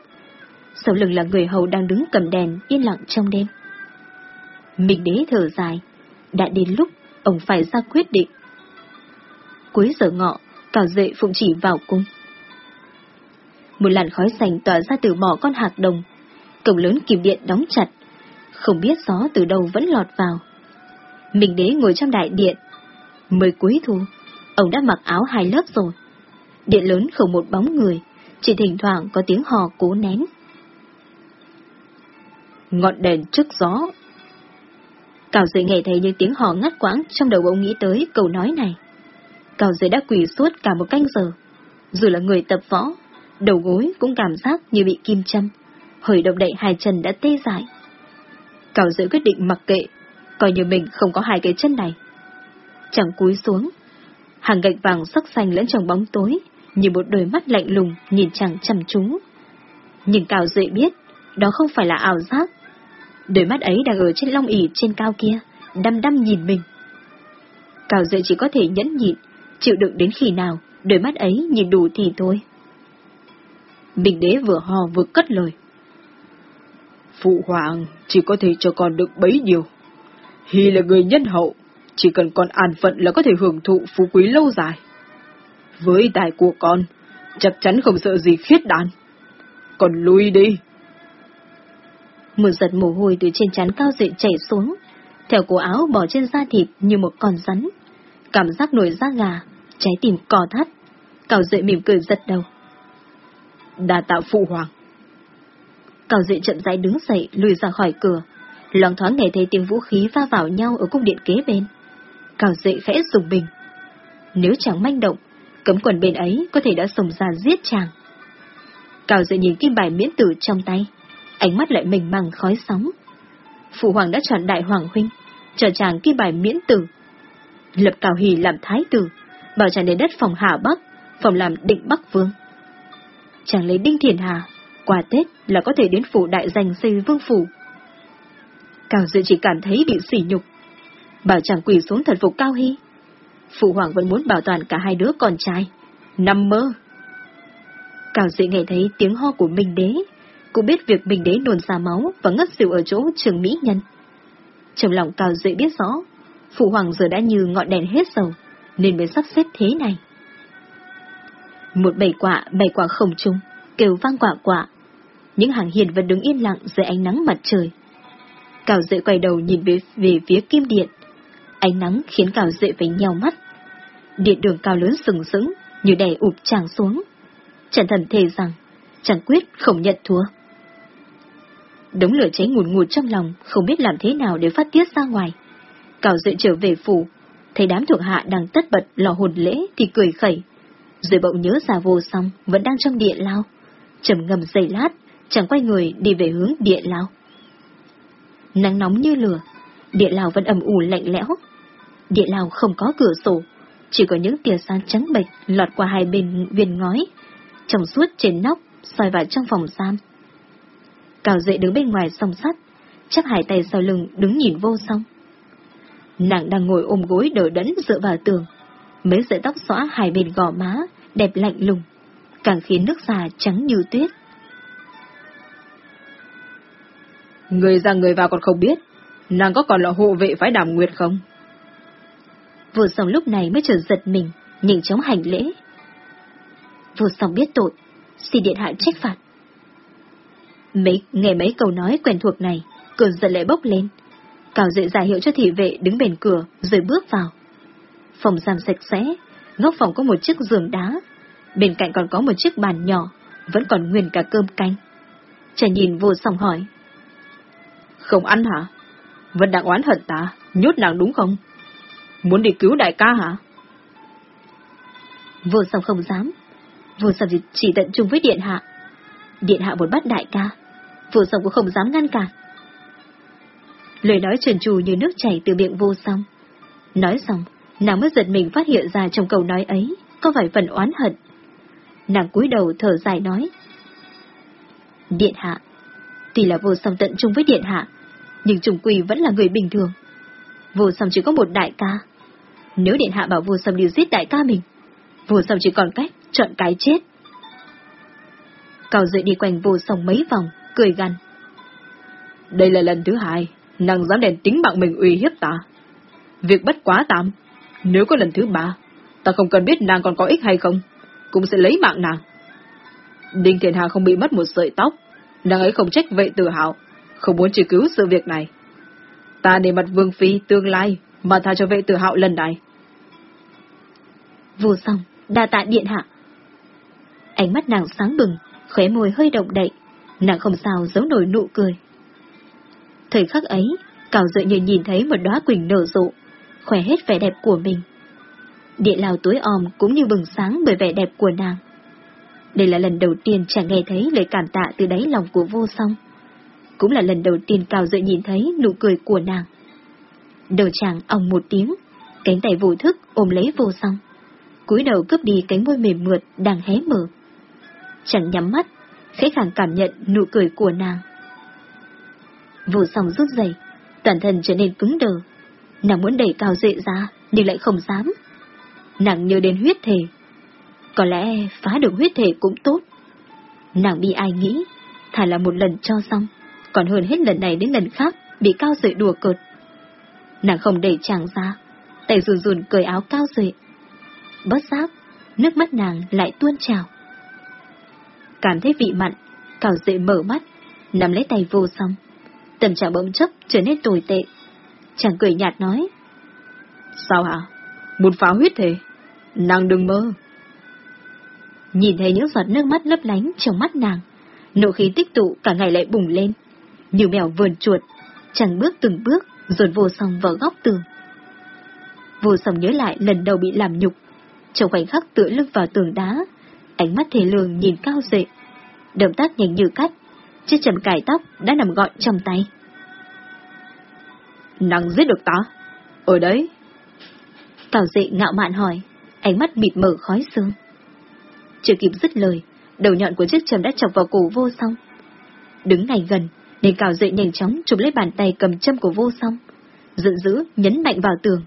Sau lưng là người hầu đang đứng cầm đèn yên lặng trong đêm. Mình đế thở dài. Đã đến lúc ông phải ra quyết định. Cuối giờ ngọ, cào dệ phụng chỉ vào cung. Một làn khói sành tỏa ra từ mỏ con hạc đồng. Cổng lớn kìm điện đóng chặt. Không biết gió từ đâu vẫn lọt vào. Mình đế ngồi trong đại điện. Mới cuối thu, ông đã mặc áo hai lớp rồi. Điện lớn không một bóng người, chỉ thỉnh thoảng có tiếng hò cố nén. Ngọn đèn trước gió. Cào dưới nghe thấy những tiếng hò ngắt quãng trong đầu ông nghĩ tới câu nói này. Cào dưới đã quỳ suốt cả một canh giờ. Dù là người tập võ, đầu gối cũng cảm giác như bị kim châm, hơi động đậy hai chân đã tê dại. Cào dưới quyết định mặc kệ, coi như mình không có hai cái chân này. Chẳng cúi xuống, hàng gạch vàng sắc xanh lẫn trong bóng tối, như một đôi mắt lạnh lùng nhìn chàng chăm chú. Nhưng Cao Duệ biết, đó không phải là ảo giác. Đôi mắt ấy đang ở trên long ỉ trên cao kia, đăm đăm nhìn mình. Cao Duệ chỉ có thể nhẫn nhịn, chịu đựng đến khi nào, đôi mắt ấy nhìn đủ thì thôi. Bình đế vừa hò vừa cất lời. Phụ hoàng chỉ có thể cho con được bấy nhiêu. Hy là người nhân hậu, chỉ cần con an phận là có thể hưởng thụ phú quý lâu dài. Với tài của con, chắc chắn không sợ gì khiết đàn. Còn lui đi. Một giật mồ hôi từ trên chắn cao dậy chảy xuống, theo cổ áo bỏ trên da thịt như một con rắn. Cảm giác nổi da gà, trái tim cò thắt. Cao dậy mỉm cười giật đầu. Đà tạo phụ hoàng. Cao dậy chậm rãi đứng dậy, lùi ra khỏi cửa. Loáng thoáng nghe thấy tiếng vũ khí va vào nhau ở cung điện kế bên. Cào dậy khẽ dùng bình. Nếu chẳng manh động, cấm quần bên ấy có thể đã sồng ra giết chàng. Cào dậy nhìn kim bài miễn tử trong tay, ánh mắt lại mình màng khói sóng. Phụ hoàng đã chọn đại hoàng huynh, cho chàng kim bài miễn tử. Lập cào Hì làm thái tử, bảo chàng đến đất phòng Hà Bắc, phòng làm định Bắc Vương. Chàng lấy Đinh Thiền Hà, quà Tết là có thể đến phủ đại danh xây vương phủ. Cao Dự chỉ cảm thấy bị sỉ nhục. Bảo chàng quỳ xuống thần phục Cao Hy. Phụ hoàng vẫn muốn bảo toàn cả hai đứa con trai. Nằm mơ. Cao Dự nghe thấy tiếng ho của Minh Đế, cũng biết việc Minh Đế nôn ra máu và ngất xỉu ở chỗ trường Mỹ Nhân. Trong lòng Cao Dự biết rõ, Phụ hoàng giờ đã như ngọn đèn hết dầu, nên mới sắp xếp thế này. Một bầy quạ bầy quạ không trung, kêu vang quạ quạ. Những hàng hiền vẫn đứng yên lặng dưới ánh nắng mặt trời. Cào dệ quay đầu nhìn về, về phía kim điện. Ánh nắng khiến cào dệ phải nheo mắt. Điện đường cao lớn sừng sững, như đè ụp chàng xuống. Trần thần thề rằng, chẳng quyết không nhận thua. Đống lửa cháy ngùn ngụt trong lòng, không biết làm thế nào để phát tiết ra ngoài. Cào dậy trở về phủ, thấy đám thuộc hạ đang tất bật lò hồn lễ thì cười khẩy. Rồi bỗng nhớ già vô xong, vẫn đang trong địa lao. trầm ngầm giây lát, chẳng quay người đi về hướng địa lao. Nắng nóng như lửa, địa lao vẫn ẩm ủ lạnh lẽo. Địa lao không có cửa sổ, chỉ có những tia sáng trắng bệch lọt qua hai bên viên ngói, trong suốt trên nóc, soi vào trong phòng giam. Cào dậy đứng bên ngoài song sắt, chắp hai tay sau lưng đứng nhìn vô song. Nàng đang ngồi ôm gối đỡ đẫn dựa vào tường. Mấy sợi tóc xõa hai bên gò má, đẹp lạnh lùng, càng khiến nước da trắng như tuyết. Người ra người vào còn không biết, nàng có còn là hộ vệ phái đàm nguyệt không? Vô song lúc này mới trở giật mình, nhìn chóng hành lễ. Vô song biết tội, xin điện hạ trách phạt. Mấy, nghe mấy câu nói quen thuộc này, cơn giận lại bốc lên, Cào dậy giả hiệu cho thị vệ đứng bên cửa, rồi bước vào. Phòng giam sạch sẽ, góc phòng có một chiếc giường đá, bên cạnh còn có một chiếc bàn nhỏ, vẫn còn nguyên cả cơm canh. Trẻ nhìn vô song hỏi. Không ăn hả? Vẫn đang oán hận ta, nhốt nàng đúng không? Muốn đi cứu đại ca hả? Vô song không dám. Vô song chỉ tận chung với điện hạ. Điện hạ muốn bắt đại ca. Vô song cũng không dám ngăn cản. Lời nói trần trù như nước chảy từ miệng vô song. Nói xong, nàng mới giật mình phát hiện ra trong câu nói ấy có vài phần oán hận. Nàng cúi đầu thở dài nói. Điện hạ, tuy là vô song tận chung với điện hạ, nhưng trùng quỳ vẫn là người bình thường. Vô song chỉ có một đại ca. Nếu điện hạ bảo vô song đi giết đại ca mình, vô song chỉ còn cách chọn cái chết. Cao dậy đi quanh vô song mấy vòng, cười gằn. Đây là lần thứ hai nàng dám đèn tính mạng mình uy hiếp ta. Việc bất quá tạm, nếu có lần thứ ba, ta không cần biết nàng còn có ích hay không, cũng sẽ lấy mạng nàng. Đinh Thiền Hà không bị mất một sợi tóc, nàng ấy không trách vệ tự hào, không muốn truy cứu sự việc này. Ta để mặt vương phi tương lai mà tha cho vệ tử hạo lần này. Vô song đa tạ điện hạ. Ánh mắt nàng sáng bừng, khóe môi hơi động đậy, nàng không sao giấu nổi nụ cười. Thời khắc ấy, Cào dựa như nhìn thấy một đóa quỳnh nở rộ, khỏe hết vẻ đẹp của mình. Địa lào tối om cũng như bừng sáng bởi vẻ đẹp của nàng. Đây là lần đầu tiên chàng nghe thấy lời cảm tạ từ đáy lòng của vô song. Cũng là lần đầu tiên Cào dựa nhìn thấy nụ cười của nàng. Đầu chàng ong một tiếng, cánh tay vô thức ôm lấy vô song. cúi đầu cướp đi cánh môi mềm mượt đang hé mở. Chẳng nhắm mắt, khẽ khàng cảm nhận nụ cười của nàng. Vô song rút dậy, toàn thân trở nên cứng đờ. Nàng muốn đẩy cao dệ ra, nhưng lại không dám. nàng nhớ đến huyết thể. Có lẽ phá được huyết thể cũng tốt. Nàng bị ai nghĩ, thà là một lần cho xong, còn hơn hết lần này đến lần khác bị cao dậy đùa cợt. Nàng không đẩy chàng ra, tay run run cởi áo cao dậy. Bất giác, nước mắt nàng lại tuôn trào. Cảm thấy vị mặn, cao dậy mở mắt, nắm lấy tay vô song. Tâm trạng bỗng chốc trở nên tồi tệ. Chàng cười nhạt nói. Sao hả? Muốn phá huyết thế? Nàng đừng mơ. Nhìn thấy những giọt nước mắt lấp lánh trong mắt nàng, nộ khí tích tụ cả ngày lại bùng lên. Như mèo vườn chuột, chàng bước từng bước, dồn vô song vào góc tường. Vô song nhớ lại lần đầu bị làm nhục, trong khoảnh khắc tựa lưng vào tường đá, ánh mắt thề lường nhìn cao dậy. Động tác nhanh như cắt, chiếc chầm cải tóc đã nằm gọn trong tay. Nàng giết được ta? Ở đấy. Cao dậy ngạo mạn hỏi, ánh mắt mịt mở khói sương. Chưa kịp dứt lời, đầu nhọn của chiếc châm đã chọc vào cổ vô song. Đứng ngay gần, nên cào dậy nhanh chóng chụp lấy bàn tay cầm châm của vô song. Giận dữ, nhấn mạnh vào tường.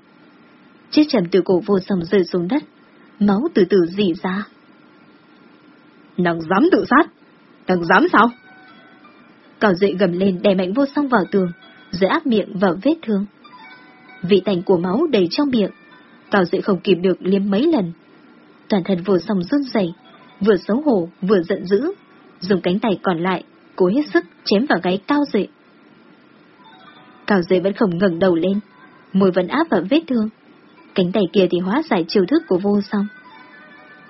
Chiếc châm từ cổ vô song rơi xuống đất, máu từ từ dì ra. Nàng dám tự sát? Nàng dám sao? Cào dậy gầm lên đè mạnh vô song vào tường, rồi áp miệng vào vết thương. Vị tành của máu đầy trong miệng, cào dậy không kịp được liếm mấy lần. Toàn thân vô song run rẩy, vừa xấu hổ vừa giận dữ, dùng cánh tay còn lại, cố hết sức chém vào gáy cao dậy. Cao dậy vẫn không ngẩng đầu lên, môi vẫn áp vào vết thương. Cánh tay kia thì hóa giải chiều thức của vô song.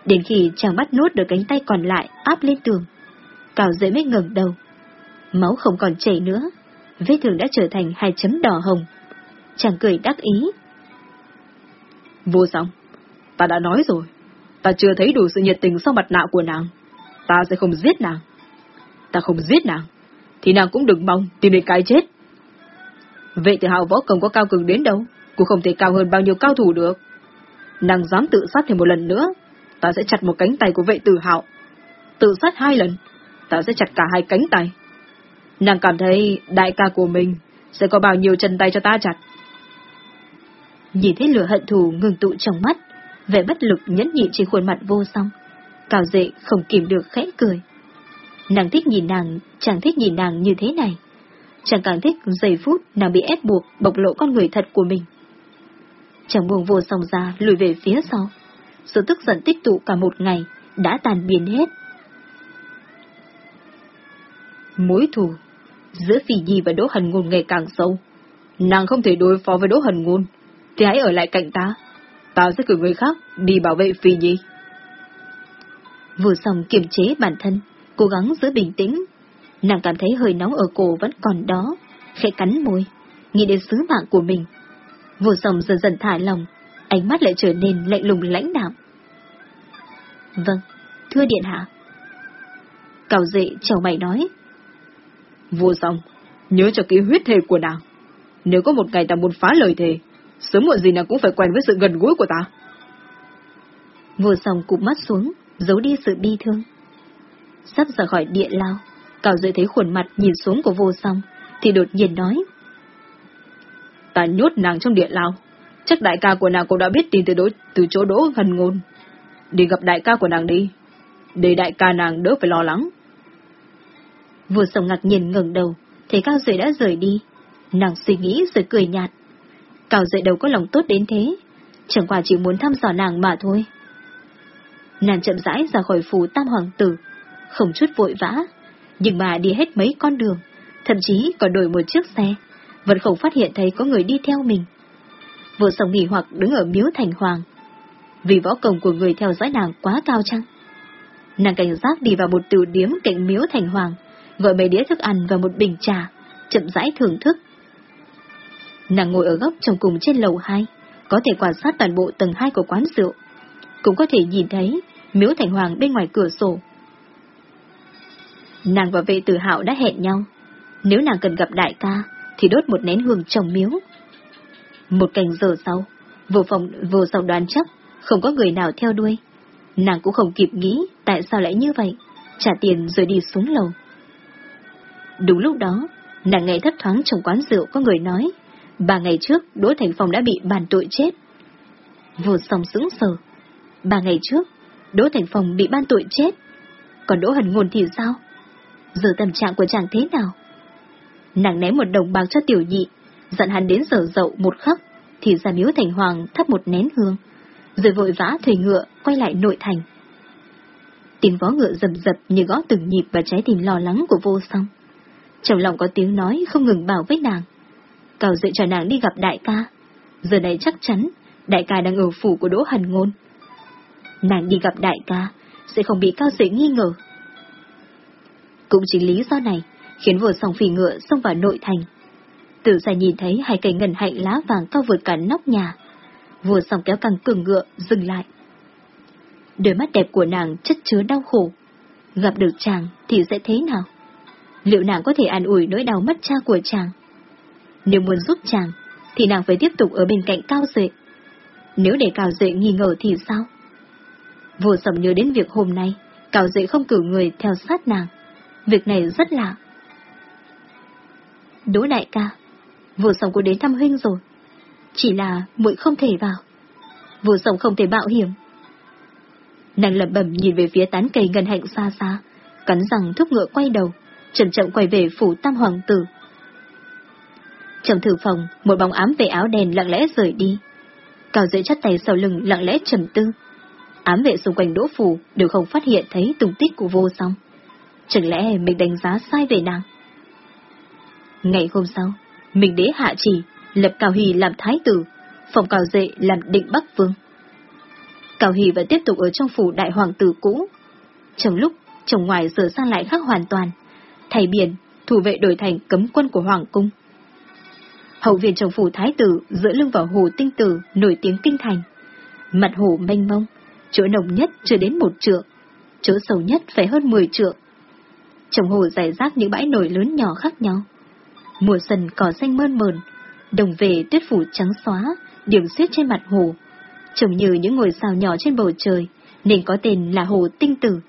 Đến khi chàng bắt nốt được cánh tay còn lại áp lên tường, Cao dậy mới ngẩng đầu. Máu không còn chảy nữa, vết thương đã trở thành hai chấm đỏ hồng. Chàng cười đắc ý. Vô song, ta đã nói rồi, ta chưa thấy đủ sự nhiệt tình sau mặt nạ của nàng. Ta sẽ không giết nàng. Ta không giết nàng, thì nàng cũng đừng mong tìm đến cái chết. Vệ tử hào võ công có cao cường đến đâu, cũng không thể cao hơn bao nhiêu cao thủ được. Nàng dám tự sát thêm một lần nữa, ta sẽ chặt một cánh tay của vệ tử hạo. Tự sát hai lần, ta sẽ chặt cả hai cánh tay. Nàng cảm thấy đại ca của mình sẽ có bao nhiêu chân tay cho ta chặt. Nhìn thấy lửa hận thù ngừng tụ trong mắt, vẻ bất lực nhẫn nhịn trên khuôn mặt vô song. Cao dệ không kìm được khẽ cười. Nàng thích nhìn nàng, chẳng thích nhìn nàng như thế này. Chẳng càng thích giây phút nàng bị ép buộc bộc lộ con người thật của mình. Chàng buông vô song ra lùi về phía sau. Sự tức giận tích tụ cả một ngày đã tàn biến hết. Mối thù giữa Phi Nhi và Đỗ Hần Ngôn ngày càng sâu. Nàng không thể đối phó với Đỗ Hần Ngôn, thì hãy ở lại cạnh ta. Ta sẽ cử người khác đi bảo vệ Phi Nhi. Vừa xong kiềm chế bản thân, cố gắng giữ bình tĩnh. Nàng cảm thấy hơi nóng ở cổ vẫn còn đó, khẽ cắn môi, nghĩ đến sứ mạng của mình. Vừa xong dần dần thả lòng, ánh mắt lại trở nên lạnh lùng lãnh đạm. Vâng, thưa điện hạ. Cao dệ chào mày nói. Vô song, nhớ cho kỹ huyết thề của nàng. Nếu có một ngày ta muốn phá lời thề, sớm muộn gì nàng cũng phải quen với sự gần gũi của ta. Vô song cụp mắt xuống, giấu đi sự bi thương. Sắp ra khỏi địa lao, Cao Duệ thấy khuôn mặt nhìn xuống của vô song, thì đột nhiên nói. Ta nhốt nàng trong địa lao, chắc đại ca của nàng cũng đã biết tin từ, đối, từ chỗ đỗ gần ngôn. Đi gặp đại ca của nàng đi, để đại ca nàng đỡ phải lo lắng. Vô song ngạc nhiên ngẩng đầu, thấy Cao Duệ đã rời đi. Nàng suy nghĩ rồi cười nhạt. Cao Duệ đâu có lòng tốt đến thế, chẳng qua chỉ muốn thăm dò nàng mà thôi. Nàng chậm rãi ra khỏi phủ tam hoàng tử, không chút vội vã, nhưng mà đi hết mấy con đường, thậm chí còn đổi một chiếc xe, vẫn không phát hiện thấy có người đi theo mình. Vô song nghỉ hoặc đứng ở miếu thành hoàng, vì võ công của người theo dõi nàng quá cao chăng? Nàng cảnh giác đi vào một tiểu điếm cạnh miếu thành hoàng, gọi mấy đĩa thức ăn và một bình trà, chậm rãi thưởng thức. Nàng ngồi ở góc trong cùng trên lầu 2, có thể quan sát toàn bộ tầng 2 của quán rượu, cũng có thể nhìn thấy miếu thành hoàng bên ngoài cửa sổ. Nàng và vệ tử hạo đã hẹn nhau, nếu nàng cần gặp đại ca, thì đốt một nén hương trồng miếu. Một cành giờ sau, vô phòng vô sau đoán chắc, không có người nào theo đuôi. Nàng cũng không kịp nghĩ tại sao lại như vậy, trả tiền rồi đi xuống lầu. Đúng lúc đó, nàng nghe thấp thoáng trong quán rượu có người nói, ba ngày trước Đỗ Thành Phong đã bị bàn tội chết. Vô song sững sờ, Ba ngày trước, Đỗ Thành Phong bị ban tội chết. Còn Đỗ Hần Ngôn thì sao? Giờ tâm trạng của chàng thế nào? Nàng ném một đồng bạc cho tiểu nhị, dặn hắn đến giờ dậu một khắc, thì ra miếu thành hoàng thắp một nén hương, rồi vội vã thuê ngựa quay lại nội thành. Tiếng vó ngựa rầm rập như gõ từng nhịp và trái tim lo lắng của vô song. Trong lòng có tiếng nói không ngừng bảo với nàng. cào dậy cho nàng đi gặp đại ca. Giờ này chắc chắn, đại ca đang ở phủ của Đỗ Hần Ngôn. Nàng đi gặp đại ca, sẽ không bị cao dậy nghi ngờ. Cũng chính lý do này, khiến vừa sòng phỉ ngựa xông vào nội thành. Tử xa nhìn thấy hai cây ngân hạnh lá vàng cao vượt cả nóc nhà. Vừa sòng kéo căng cường ngựa, dừng lại. Đôi mắt đẹp của nàng chất chứa đau khổ. Gặp được chàng thì sẽ thế nào? Liệu nàng có thể an ủi nỗi đau mất cha của chàng? Nếu muốn giúp chàng, thì nàng phải tiếp tục ở bên cạnh Cao Duệ. Nếu để Cao Duệ nghi ngờ thì sao? Vô sầm nhớ đến việc hôm nay, Cao Duệ không cử người theo sát nàng. Việc này rất lạ. Đỗ đại ca, vừa sầm có đến thăm huynh rồi. Chỉ là muội không thể vào. Vừa sầm không thể bạo hiểm. Nàng lẩm bẩm nhìn về phía tán cây ngân hạnh xa xa, cắn răng thúc ngựa quay đầu, chậm chậm quay về phủ tam hoàng tử. Trong thư phòng, một bóng ám vệ áo đèn lặng lẽ rời đi. Cao dễ chắt tay sau lưng lặng lẽ trầm tư. Ám vệ xung quanh đỗ phủ đều không phát hiện thấy tung tích của vô song. Chẳng lẽ mình đánh giá sai về nàng? Ngày hôm sau, mình đế hạ chỉ, lập Cao Hy làm thái tử, phòng Cao Dệ làm định Bắc Vương. Cao Hy vẫn tiếp tục ở trong phủ đại hoàng tử cũ. Trong lúc, trong ngoài sửa sang lại khác hoàn toàn, thay biển, thủ vệ đổi thành cấm quân của Hoàng Cung. Hậu viện trong phủ thái tử giữa lưng vào hồ tinh tử nổi tiếng kinh thành. Mặt hồ mênh mông, chỗ nồng nhất chưa đến một trượng, chỗ sâu nhất phải hơn 10 trượng. Trong hồ giải rác những bãi nổi lớn nhỏ khác nhau. Mùa xuân cỏ xanh mơn mờn, đồng về tuyết phủ trắng xóa, điểm xuyết trên mặt hồ, trông như những ngôi sao nhỏ trên bầu trời, nên có tên là hồ tinh tử.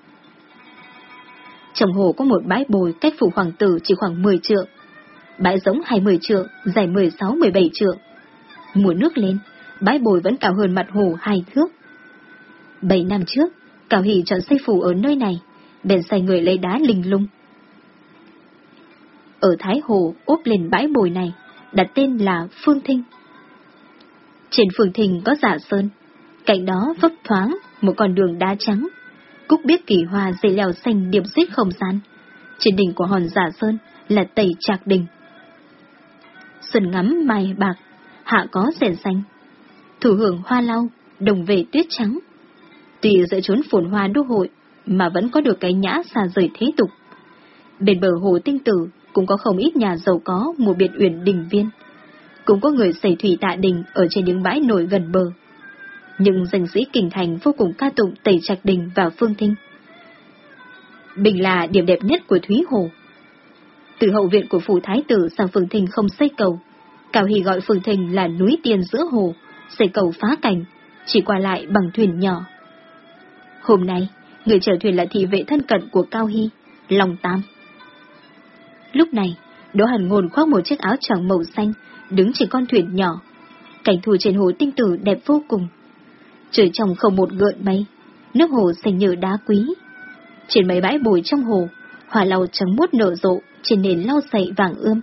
Trong hồ có một bãi bồi cách phủ hoàng tử chỉ khoảng 10 trượng. Bãi giống 20 trượng, dài 16-17 trượng. Mùa nước lên, bãi bồi vẫn cao hơn mặt hồ hai thước. Bảy năm trước, Cao Hỷ chọn xây phủ ở nơi này, bèn sai người lấy đá linh lung. Ở Thái Hồ úp lên bãi bồi này, đặt tên là Phương Thinh. Trên Phương Thinh có giả sơn, cạnh đó vấp thoáng một con đường đá trắng, cúc biết kỳ hoa dây leo xanh điểm xích không gian. Trên đỉnh của hòn giả sơn là tẩy trạc đình. Xuân ngắm mai bạc, hạ có rèn xanh. Thủ hưởng hoa lau, đồng về tuyết trắng. Tuy dựa trốn phồn hoa đô hội, mà vẫn có được cái nhã xa rời thế tục. Bên bờ hồ tinh tử cũng có không ít nhà giàu có mua biệt uyển đình viên. Cũng có người xảy thủy tạ đình ở trên những bãi nổi gần bờ. Nhưng danh sĩ kinh thành vô cùng ca tụng tẩy trạch đình và phương thinh. Bình là điểm đẹp nhất của Thúy Hồ. Từ hậu viện của phủ thái tử sang phương thinh không xây cầu. Cao Hy gọi phương thinh là núi tiền giữa hồ, xây cầu phá cảnh, chỉ qua lại bằng thuyền nhỏ. Hôm nay, người chở thuyền là thị vệ thân cận của Cao Hy, Long Tam. Lúc này, Đỗ Hàn Ngôn khoác một chiếc áo trắng màu xanh, đứng trên con thuyền nhỏ. Cảnh thù trên hồ tinh tử đẹp vô cùng. Trời trong không một gợn mây, nước hồ xanh nhờ đá quý. Trên mấy bãi bồi trong hồ, hỏa lau trắng muốt nở rộ trên nền lau sậy vàng ươm.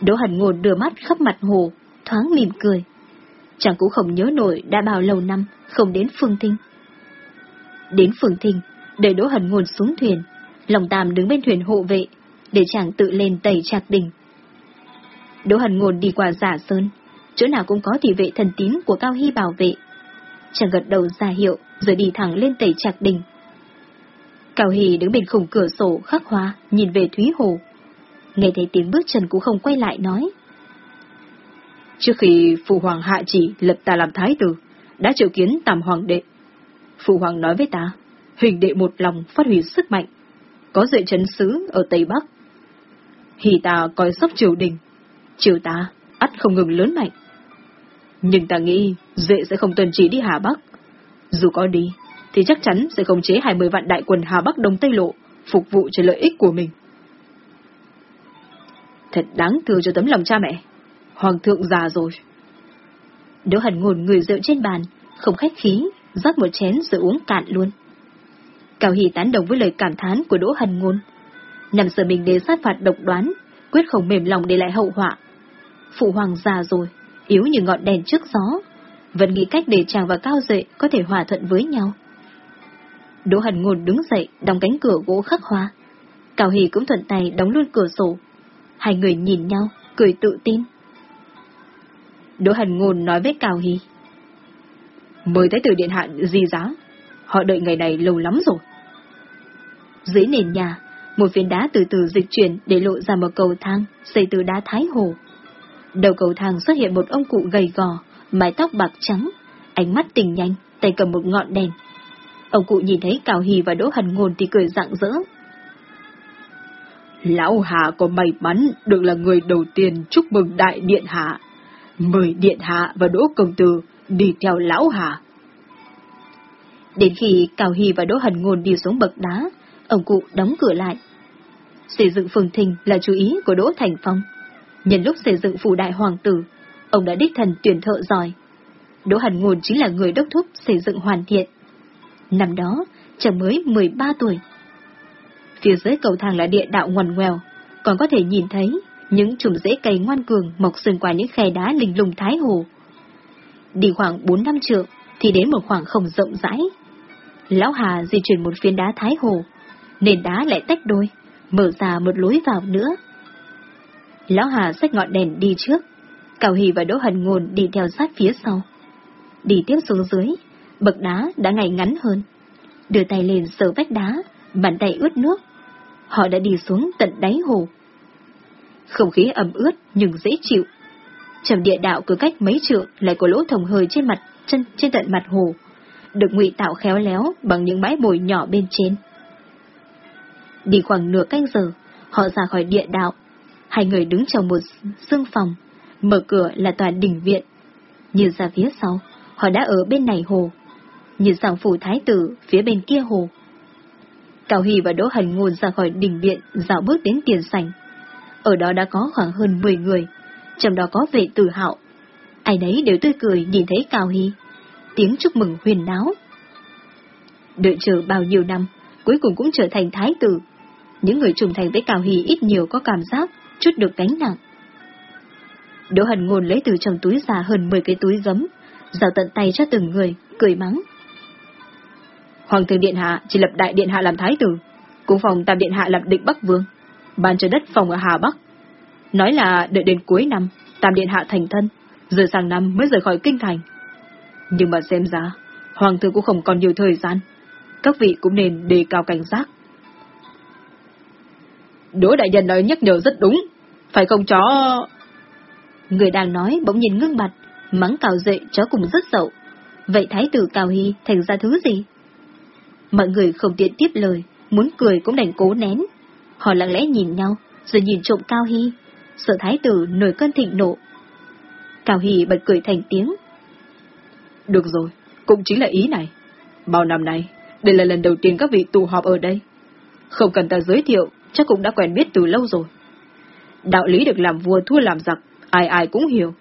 Đỗ Hàn Ngôn đưa mắt khắp mặt hồ, thoáng mỉm cười. Chàng cũng không nhớ nổi đã bao lâu năm không đến Phương Thinh. Đến Phương Thinh, để Đỗ Hàn Ngôn xuống thuyền, Lòng Tam đứng bên thuyền hộ vệ, để chàng tự lên tẩy trạc đỉnh. Đỗ Hần Ngôn đi qua giả sơn, chỗ nào cũng có thị vệ thần tín của Cao Hy bảo vệ. Chàng gật đầu ra hiệu, rồi đi thẳng lên tẩy trạc đỉnh. Cao Hy đứng bên khung cửa sổ khắc hoa, nhìn về Thúy Hồ. Nghe thấy tiếng bước chân cũng không quay lại nói. Trước khi Phụ Hoàng hạ chỉ lập ta làm thái tử, đã triệu kiến tam hoàng đệ. Phụ Hoàng nói với ta, huỳnh đệ một lòng phát huy sức mạnh, có dạy chấn sứ ở Tây Bắc khi ta coi sóc triều đình, triều ta ắt không ngừng lớn mạnh. Nhưng ta nghĩ dệ sẽ không tuần chỉ đi Hà Bắc. Dù có đi, thì chắc chắn sẽ không chế 20 vạn đại quân Hà Bắc Đông Tây Lộ, phục vụ cho lợi ích của mình. Thật đáng thương cho tấm lòng cha mẹ. Hoàng thượng già rồi. Đỗ hẳn ngồn người rượu trên bàn, không khách khí, rót một chén rồi uống cạn luôn. Cao Hỷ tán đồng với lời cảm thán của Đỗ Hần Ngôn. Nằm sợ mình để sát phạt độc đoán, quyết không mềm lòng để lại hậu họa. Phụ hoàng già rồi, yếu như ngọn đèn trước gió, vẫn nghĩ cách để chàng và Cao Dệ có thể hòa thuận với nhau. Đỗ Hần Ngôn đứng dậy, đóng cánh cửa gỗ khắc hoa. Cao Hỷ cũng thuận tay đóng luôn cửa sổ. Hai người nhìn nhau, cười tự tin. Đỗ Hần Ngôn nói với Cao Hỷ. Mời Thái tử Điện Hạ gì giá, họ đợi ngày này lâu lắm rồi. Dưới nền nhà, một viên đá từ từ dịch chuyển để lộ ra một cầu thang xây từ đá thái hồ. Đầu cầu thang xuất hiện một ông cụ gầy gò, mái tóc bạc trắng, ánh mắt tình nhanh, tay cầm một ngọn đèn. Ông cụ nhìn thấy Cao Hì và Đỗ Hần Ngôn thì cười rạng rỡ. Lão Hạ có may mắn được là người đầu tiên chúc mừng Đại Điện Hạ. Mời Điện Hạ và Đỗ Công Tử đi theo Lão Hạ. Đến khi Cao Hy và Đỗ Hần Ngôn đi xuống bậc đá, ông cụ đóng cửa lại. Xây dựng phường thình là chú ý của Đỗ Thành Phong. Nhân lúc xây dựng phủ đại hoàng tử, ông đã đích thần tuyển thợ giỏi. Đỗ hàn Ngôn chính là người đốc thúc xây dựng hoàn thiện. Năm đó, chàng mới 13 tuổi. Phía dưới cầu thang là địa đạo ngoằn ngoèo, còn có thể nhìn thấy những chùm rễ cây ngoan cường mọc xuyên qua những khe đá linh lùng thái hồ. Đi khoảng 4 năm trượng thì đến một khoảng không rộng rãi. Lão Hà di chuyển một phiến đá thái hồ, nền đá lại tách đôi, mở ra một lối vào nữa. Lão Hà xách ngọn đèn đi trước, Cao Hì và Đỗ Hần Ngôn đi theo sát phía sau. Đi tiếp xuống dưới, bậc đá đã ngày ngắn hơn. Đưa tay lên sờ vách đá, bàn tay ướt nước. Họ đã đi xuống tận đáy hồ. Không khí ẩm ướt nhưng dễ chịu. Trầm địa đạo cứ cách mấy trượng lại có lỗ thông hơi trên mặt chân trên tận mặt hồ, được ngụy tạo khéo léo bằng những mái bồi nhỏ bên trên. Đi khoảng nửa canh giờ, họ ra khỏi địa đạo. Hai người đứng trong một xương phòng, mở cửa là tòa đỉnh viện. Nhìn ra phía sau, họ đã ở bên này hồ. Nhìn sang phủ thái tử phía bên kia hồ. Cao Hy và Đỗ Hành Ngôn ra khỏi đỉnh viện, dạo bước đến tiền sảnh. Ở đó đã có khoảng hơn 10 người, trong đó có vệ tử hạo. Ai đấy đều tươi cười nhìn thấy Cao Hy. Tiếng chúc mừng huyền náo. Đợi chờ bao nhiêu năm, cuối cùng cũng trở thành thái tử. Những người trung thành với Cao Hy ít nhiều có cảm giác chút được gánh nặng. Đỗ Hần Ngôn lấy từ trong túi ra hơn 10 cái túi gấm, giao tận tay cho từng người, cười mắng. Hoàng thượng Điện Hạ chỉ lập đại Điện Hạ làm thái tử, cung phòng tam Điện Hạ làm định Bắc Vương, ban cho đất phòng ở Hà Bắc. Nói là đợi đến cuối năm, tam Điện Hạ thành thân, rồi sang năm mới rời khỏi kinh thành. Nhưng mà xem ra, Hoàng thượng cũng không còn nhiều thời gian, các vị cũng nên đề cao cảnh giác. Đỗ đại nhân nói nhắc nhở rất đúng, phải không chó... Người đang nói bỗng nhìn ngưng mặt, mắng cào dậy chó cùng rất dậu. Vậy thái tử Cào Hy thành ra thứ gì? Mọi người không tiện tiếp lời, muốn cười cũng đành cố nén. Họ lặng lẽ nhìn nhau, rồi nhìn trộm Cao Hy, sợ thái tử nổi cơn thịnh nộ. Cao Hy bật cười thành tiếng. Được rồi, cũng chính là ý này. Bao năm nay, đây là lần đầu tiên các vị tụ họp ở đây. Không cần ta giới thiệu, chắc cũng đã quen biết từ lâu rồi. Đạo lý được làm vua thua làm giặc, ai ai cũng hiểu.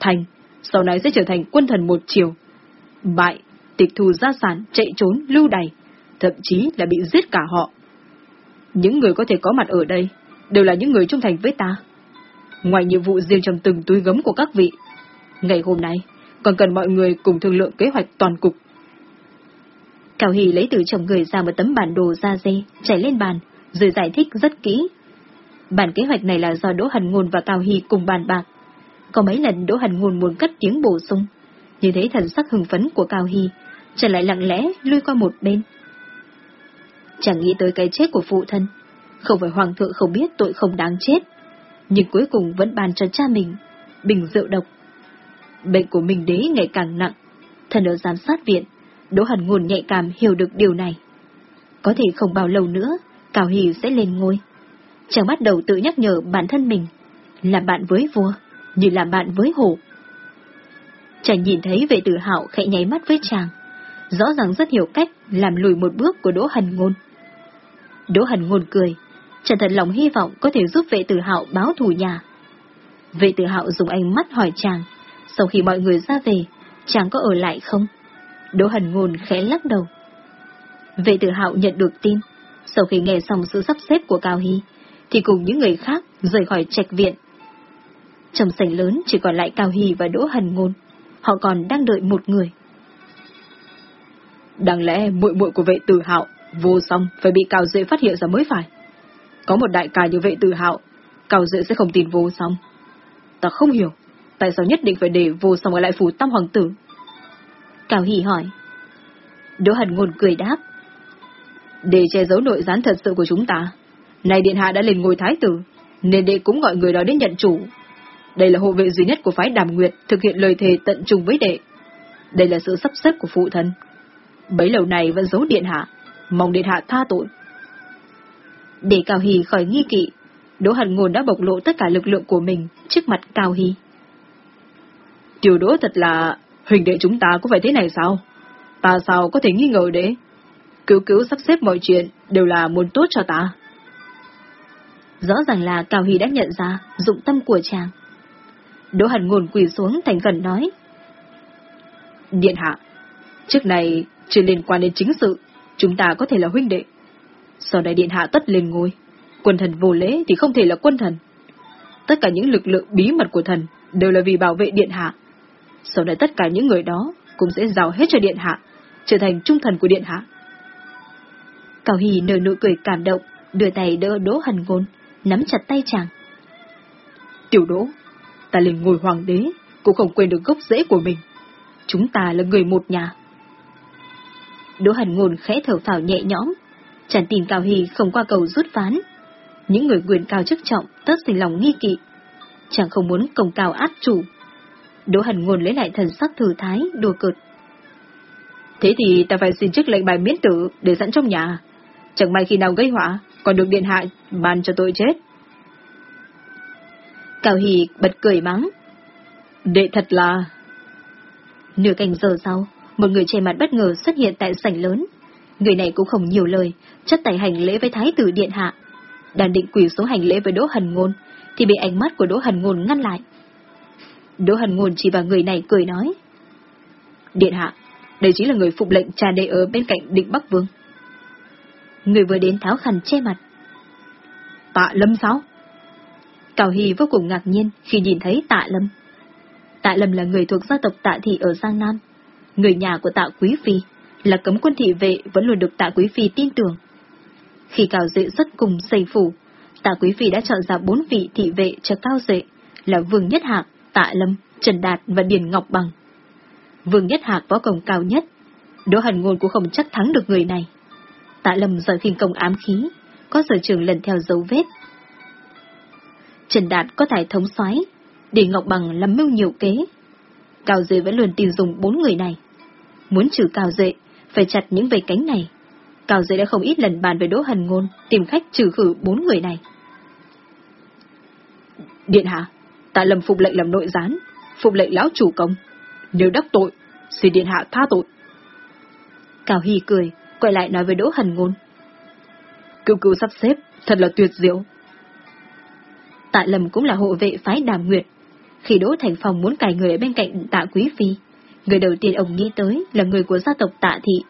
Thành, sau này sẽ trở thành quân thần một chiều. Bại, tịch thu gia sản, chạy trốn, lưu đày, thậm chí là bị giết cả họ. Những người có thể có mặt ở đây, đều là những người trung thành với ta. Ngoài nhiệm vụ riêng trong từng túi gấm của các vị, ngày hôm nay còn cần mọi người cùng thương lượng kế hoạch toàn cục. Cao Hỷ lấy từ chồng người ra một tấm bản đồ da dê, chảy lên bàn, rồi giải thích rất kỹ. Bản kế hoạch này là do Đỗ Hần Ngôn và Cao Hy cùng bàn bạc. Có mấy lần Đỗ Hần Ngôn muốn cất tiếng bổ sung, như thấy thần sắc hưng phấn của Cao Hy, trở lại lặng lẽ lui qua một bên. Chẳng nghĩ tới cái chết của phụ thân, không phải hoàng thượng không biết tội không đáng chết, nhưng cuối cùng vẫn bàn cho cha mình, bình rượu độc. Bệnh của mình đế ngày càng nặng, thần ở giám sát viện, Đỗ Hần Ngôn nhạy cảm hiểu được điều này. Có thể không bao lâu nữa, Cao Hỷ sẽ lên ngôi. Chàng bắt đầu tự nhắc nhở bản thân mình, làm bạn với vua, như làm bạn với hổ. Chàng nhìn thấy vệ tử hạo khẽ nháy mắt với chàng, rõ ràng rất hiểu cách làm lùi một bước của Đỗ Hần Ngôn. Đỗ Hần Ngôn cười, chàng thật lòng hy vọng có thể giúp vệ tử hạo báo thù nhà. Vệ tử hạo dùng ánh mắt hỏi chàng, sau khi mọi người ra về, chàng có ở lại không? Đỗ Hần Ngôn khẽ lắc đầu. Vệ tử hạo nhận được tin, sau khi nghe xong sự sắp xếp của Cao Hy, thì cùng những người khác rời khỏi trạch viện. Trong sảnh lớn chỉ còn lại Cao Hy và Đỗ Hần Ngôn, họ còn đang đợi một người. Đáng lẽ muội muội của vệ tử hạo vô song phải bị Cao Dệ phát hiện ra mới phải. Có một đại ca như vệ tử hạo, Cao Dệ sẽ không tin vô song. Ta không hiểu, tại sao nhất định phải để vô song ở lại phủ tam hoàng tử? Cao Hy hỏi. Đỗ Hần Ngôn cười đáp. Để che giấu nội gián thật sự của chúng ta, nay Điện Hạ đã lên ngôi thái tử, nên đệ cũng gọi người đó đến nhận chủ. Đây là hộ vệ duy nhất của phái Đàm Nguyệt thực hiện lời thề tận trung với đệ. Đây là sự sắp xếp của phụ thân. Bấy lâu này vẫn giấu Điện Hạ, mong Điện Hạ tha tội. Để Cao Hy khỏi nghi kỵ, Đỗ hận Ngôn đã bộc lộ tất cả lực lượng của mình trước mặt Cao Hy. Tiểu Đỗ thật là Huỳnh đệ chúng ta có phải thế này sao? Ta sao có thể nghi ngờ đấy? Cứu cứu sắp xếp mọi chuyện đều là muốn tốt cho ta. Rõ ràng là Cao Hy đã nhận ra dụng tâm của chàng. Đỗ Hần ngồn quỳ xuống thành gần nói. Điện hạ, trước này chưa liên quan đến chính sự, chúng ta có thể là huynh đệ. Sau này điện hạ tất lên ngôi, quân thần vô lễ thì không thể là quân thần. Tất cả những lực lượng bí mật của thần đều là vì bảo vệ điện hạ sau này tất cả những người đó cũng sẽ giao hết cho Điện Hạ, trở thành trung thần của Điện Hạ. Cao Hì nở nụ cười cảm động, đưa tay đỡ Đỗ Hần Ngôn, nắm chặt tay chàng. Tiểu Đỗ, ta lên ngồi hoàng đế, cũng không quên được gốc rễ của mình. Chúng ta là người một nhà. Đỗ Hần Ngôn khẽ thở phào nhẹ nhõm, chẳng tin Cao Hì không qua cầu rút ván. Những người quyền cao chức trọng tất sinh lòng nghi kỵ. Chàng không muốn công cao át chủ, Đỗ Hần Ngôn lấy lại thần sắc thử thái, đùa cợt. Thế thì ta phải xin chức lệnh bài miễn tử để sẵn trong nhà. Chẳng may khi nào gây họa, còn được điện hạ ban cho tôi chết. Cao Hỷ bật cười mắng. Đệ thật là... Nửa canh giờ sau, một người che mặt bất ngờ xuất hiện tại sảnh lớn. Người này cũng không nhiều lời, chất tay hành lễ với thái tử điện hạ. Đàn định quỳ số hành lễ với Đỗ Hần Ngôn, thì bị ánh mắt của Đỗ Hần Ngôn ngăn lại. Đỗ Hần Ngôn chỉ vào người này cười nói. Điện hạ, đây chính là người phục lệnh trà đệ ở bên cạnh định Bắc Vương. Người vừa đến tháo khăn che mặt. Tạ Lâm sao? Cao Hy vô cùng ngạc nhiên khi nhìn thấy Tạ Lâm. Tạ Lâm là người thuộc gia tộc Tạ Thị ở Giang Nam, người nhà của Tạ Quý Phi, là cấm quân thị vệ vẫn luôn được Tạ Quý Phi tin tưởng. Khi Cao Dệ rất cùng xây phủ, Tạ Quý Phi đã chọn ra bốn vị thị vệ cho Cao Dệ, là Vương Nhất Hạc, Tạ Lâm, Trần Đạt và Điền Ngọc Bằng. Vương Nhất Hạc võ công cao nhất, Đỗ Hần Ngôn cũng không chắc thắng được người này. Dạ tạ Lâm giỏi khinh công ám khí, có sở trường lần theo dấu vết. Trần Đạt có tài thống soái, để Ngọc Bằng làm mưu nhiều kế. Cao Duệ vẫn luôn tìm dùng bốn người này. Muốn trừ Cao Duệ, phải chặt những vây cánh này. Cao Duệ đã không ít lần bàn với Đỗ Hần Ngôn tìm khách trừ khử bốn người này. Điện hạ, Tạ Lâm phục lệnh làm nội gián, phục lệnh lão chủ công. Nếu đắc tội, xin điện hạ tha tội. Cao Hy cười, quay lại nói với Đỗ Hần Ngôn. cứu cứu sắp xếp, thật là tuyệt diệu. Tạ Lâm cũng là hộ vệ phái đàm nguyệt. Khi Đỗ Thành Phong muốn cài người ở bên cạnh tạ Quý Phi, người đầu tiên ông nghĩ tới là người của gia tộc tạ thị.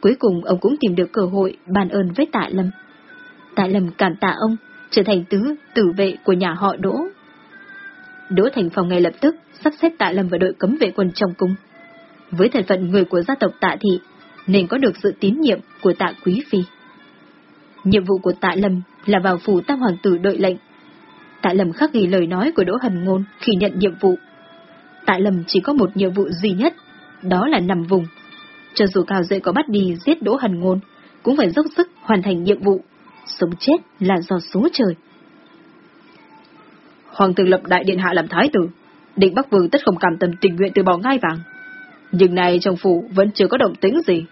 Cuối cùng ông cũng tìm được cơ hội bàn ơn với tạ Lâm. Tạ Lâm cảm tạ ông, trở thành tứ tử vệ của nhà họ Đỗ Đỗ Thành Phong ngay lập tức sắp xếp Tạ Lâm vào đội cấm vệ quân trong cung. Với thân phận người của gia tộc Tạ Thị, nên có được sự tín nhiệm của Tạ Quý Phi. Nhiệm vụ của Tạ Lâm là vào phủ Tam Hoàng tử đợi lệnh. Tạ Lâm khắc ghi lời nói của Đỗ Hần Ngôn khi nhận nhiệm vụ. Tạ Lâm chỉ có một nhiệm vụ duy nhất, đó là nằm vùng. Cho dù Cao Dệ có bắt đi giết Đỗ Hần Ngôn, cũng phải dốc sức hoàn thành nhiệm vụ. Sống chết là do số trời. Hoàng tử lập đại điện hạ làm thái tử, định Bắc Vương tất không cảm tâm tình nguyện từ bỏ ngai vàng. Nhưng này trong phủ vẫn chưa có động tĩnh gì.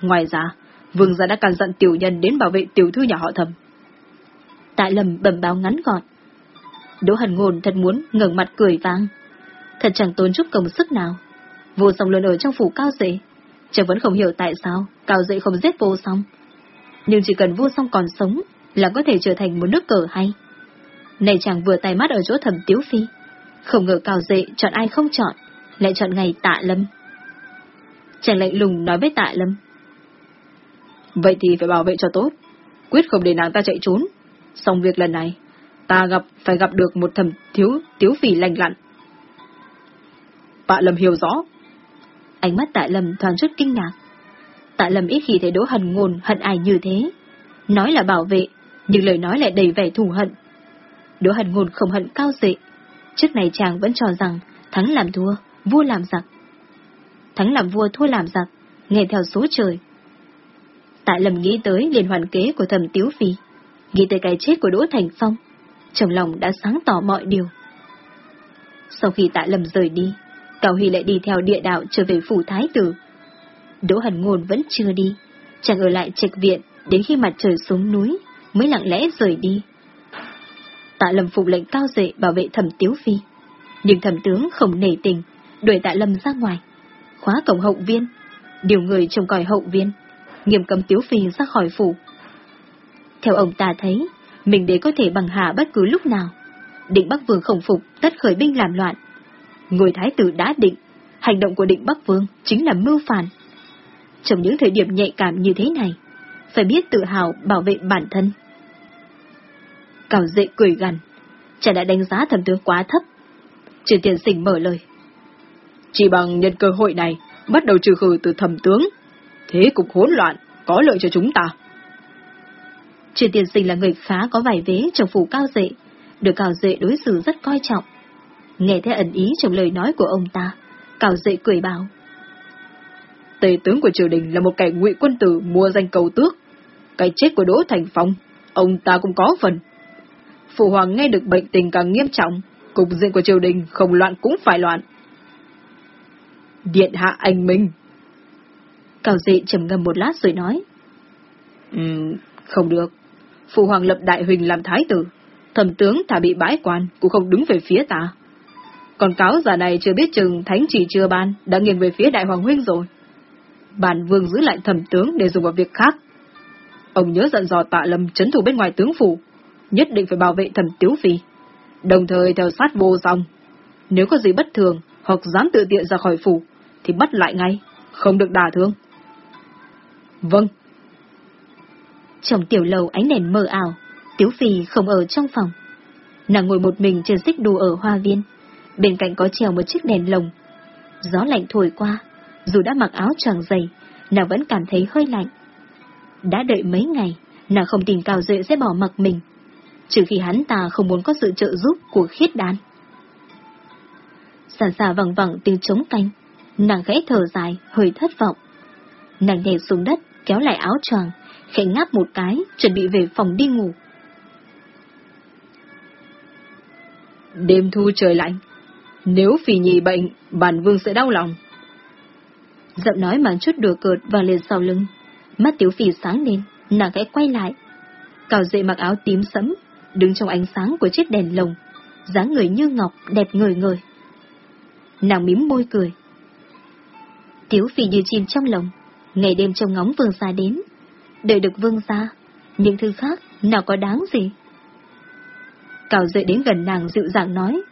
Ngoài ra, Vương gia đã càng dặn tiểu nhân đến bảo vệ tiểu thư nhà họ thầm. Tại lầm bẩm báo ngắn gọn. Đỗ Hần Ngôn thật muốn ngẩng mặt cười vang. Thật chẳng tốn chút công sức nào. Vô song luôn ở trong phủ cao dễ. Chẳng vẫn không hiểu tại sao cao dễ không giết vô song. Nhưng chỉ cần vô song còn sống là có thể trở thành một nước cờ hay. Này chàng vừa tay mắt ở chỗ thầm tiếu phi. Không ngờ cao dệ chọn ai không chọn, lại chọn ngày tạ lâm. chàng lạnh lùng nói với tạ lâm. Vậy thì phải bảo vệ cho tốt, quyết không để nàng ta chạy trốn. Xong việc lần này, ta gặp phải gặp được một thầm thiếu tiếu phì lành lặn. Tạ Lâm hiểu rõ. Ánh mắt Tạ Lâm thoáng chút kinh ngạc. Tạ Lâm ít khi thấy Đỗ Hần ngôn hận ai như thế. Nói là bảo vệ, nhưng lời nói lại đầy vẻ thù hận. Đỗ Hần ngôn không hận cao dệ. Trước này chàng vẫn cho rằng thắng làm thua, vua làm giặc. Thắng làm vua thua làm giặc, nghe theo số trời. Tạ Lâm nghĩ tới liên hoàn kế của thầm Tiếu Phi, nghĩ tới cái chết của Đỗ Thành Phong, trong lòng đã sáng tỏ mọi điều. Sau khi Tạ Lâm rời đi, Cao Huy lại đi theo địa đạo trở về phủ Thái Tử. Đỗ hẳn Ngôn vẫn chưa đi, chàng ở lại trạch viện đến khi mặt trời xuống núi mới lặng lẽ rời đi. Tạ Lâm phục lệnh cao dệ bảo vệ thẩm Tiếu Phi, nhưng thẩm tướng không nể tình, đuổi Tạ Lâm ra ngoài, khóa cổng hậu viên, điều người trông coi hậu viên, nghiêm cấm Tiếu Phi ra khỏi phủ. Theo ông ta thấy, mình đế có thể bằng hạ bất cứ lúc nào. Định Bắc Vương không phục, tất khởi binh làm loạn. Ngôi thái tử đã định, hành động của định Bắc Vương chính là mưu phản. Trong những thời điểm nhạy cảm như thế này, phải biết tự hào bảo vệ bản thân. Cào dệ cười gằn, chả đã đánh giá thẩm tướng quá thấp. Trừ tiền sinh mở lời. Chỉ bằng nhân cơ hội này, bắt đầu trừ khử từ thẩm tướng. Thế cục hỗn loạn, có lợi cho chúng ta. Trừ tiền sinh là người khá có vài vế trong phủ cao dệ, được cao dệ đối xử rất coi trọng. Nghe thấy ẩn ý trong lời nói của ông ta, cao dệ cười bảo. Tề tướng của triều đình là một kẻ ngụy quân tử mua danh cầu tước. Cái chết của Đỗ Thành Phong, ông ta cũng có phần. Phụ hoàng nghe được bệnh tình càng nghiêm trọng, cục diện của triều đình không loạn cũng phải loạn. Điện hạ anh Minh. Cao dị trầm ngâm một lát rồi nói. Ừm, không được. Phụ hoàng lập đại huỳnh làm thái tử. Thẩm tướng thả bị bãi quan, cũng không đứng về phía ta. Còn cáo giả này chưa biết chừng thánh chỉ chưa ban, đã nghiêng về phía đại hoàng huynh rồi. Bản vương giữ lại thẩm tướng để dùng vào việc khác. Ông nhớ dặn dò tạ lâm chấn thủ bên ngoài tướng phủ, nhất định phải bảo vệ thẩm tiếu phi. Đồng thời theo sát vô dòng. Nếu có gì bất thường, hoặc dám tự tiện ra khỏi phủ, thì bắt lại ngay, không được đả thương. Vâng. Trong tiểu lầu ánh đèn mờ ảo, Tiếu Phi không ở trong phòng. Nàng ngồi một mình trên xích đu ở hoa viên, bên cạnh có treo một chiếc đèn lồng. Gió lạnh thổi qua, dù đã mặc áo choàng dày, nàng vẫn cảm thấy hơi lạnh. Đã đợi mấy ngày, nàng không tin Cao Duệ sẽ bỏ mặc mình, trừ khi hắn ta không muốn có sự trợ giúp của khiết đan. Sàn xà vẳng vẳng tiếng trống canh, nàng khẽ thở dài, hơi thất vọng. Nàng nhảy xuống đất, kéo lại áo choàng, khẽ ngáp một cái, chuẩn bị về phòng đi ngủ. Đêm thu trời lạnh, nếu phì nhì bệnh, bản vương sẽ đau lòng. Giọng nói mang chút đùa cợt và lên sau lưng. Mắt tiểu phì sáng lên, nàng khẽ quay lại. Cào dậy mặc áo tím sẫm, đứng trong ánh sáng của chiếc đèn lồng, dáng người như ngọc, đẹp ngời ngời. Nàng mím môi cười. Tiếu phì như chim trong lòng, ngày đêm trông ngóng vương gia đến. Đợi được vương gia, những thứ khác nào có đáng gì. Cào dậy đến gần nàng dịu dàng nói.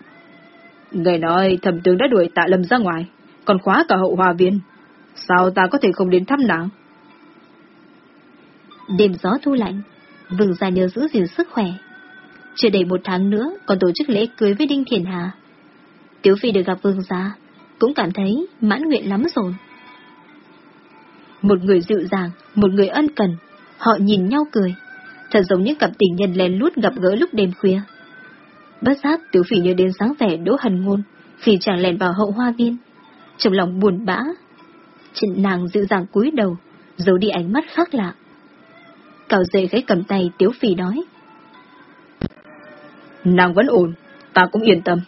Người nói thẩm tướng đã đuổi tạ lâm ra ngoài, còn khóa cả hậu hòa viên. Sao ta có thể không đến thăm nàng? Đêm gió thu lạnh, vương gia nhớ giữ gìn sức khỏe. Chưa đầy một tháng nữa còn tổ chức lễ cưới với Đinh Thiền Hà. Tiếu Phi được gặp vương gia, cũng cảm thấy mãn nguyện lắm rồi. Một người dịu dàng, một người ân cần, họ nhìn nhau cười, thật giống như cặp tình nhân lén lút gặp gỡ lúc đêm khuya. Bất giác tiểu phỉ nhớ đến sáng vẻ đỗ hần ngôn khi chàng lèn vào hậu hoa viên, trong lòng buồn bã. Trịnh nàng dịu dàng cúi đầu, giấu đi ánh mắt khác lạ. Cào dậy ghế cầm tay tiểu phỉ nói. Nàng vẫn ổn, ta cũng yên tâm.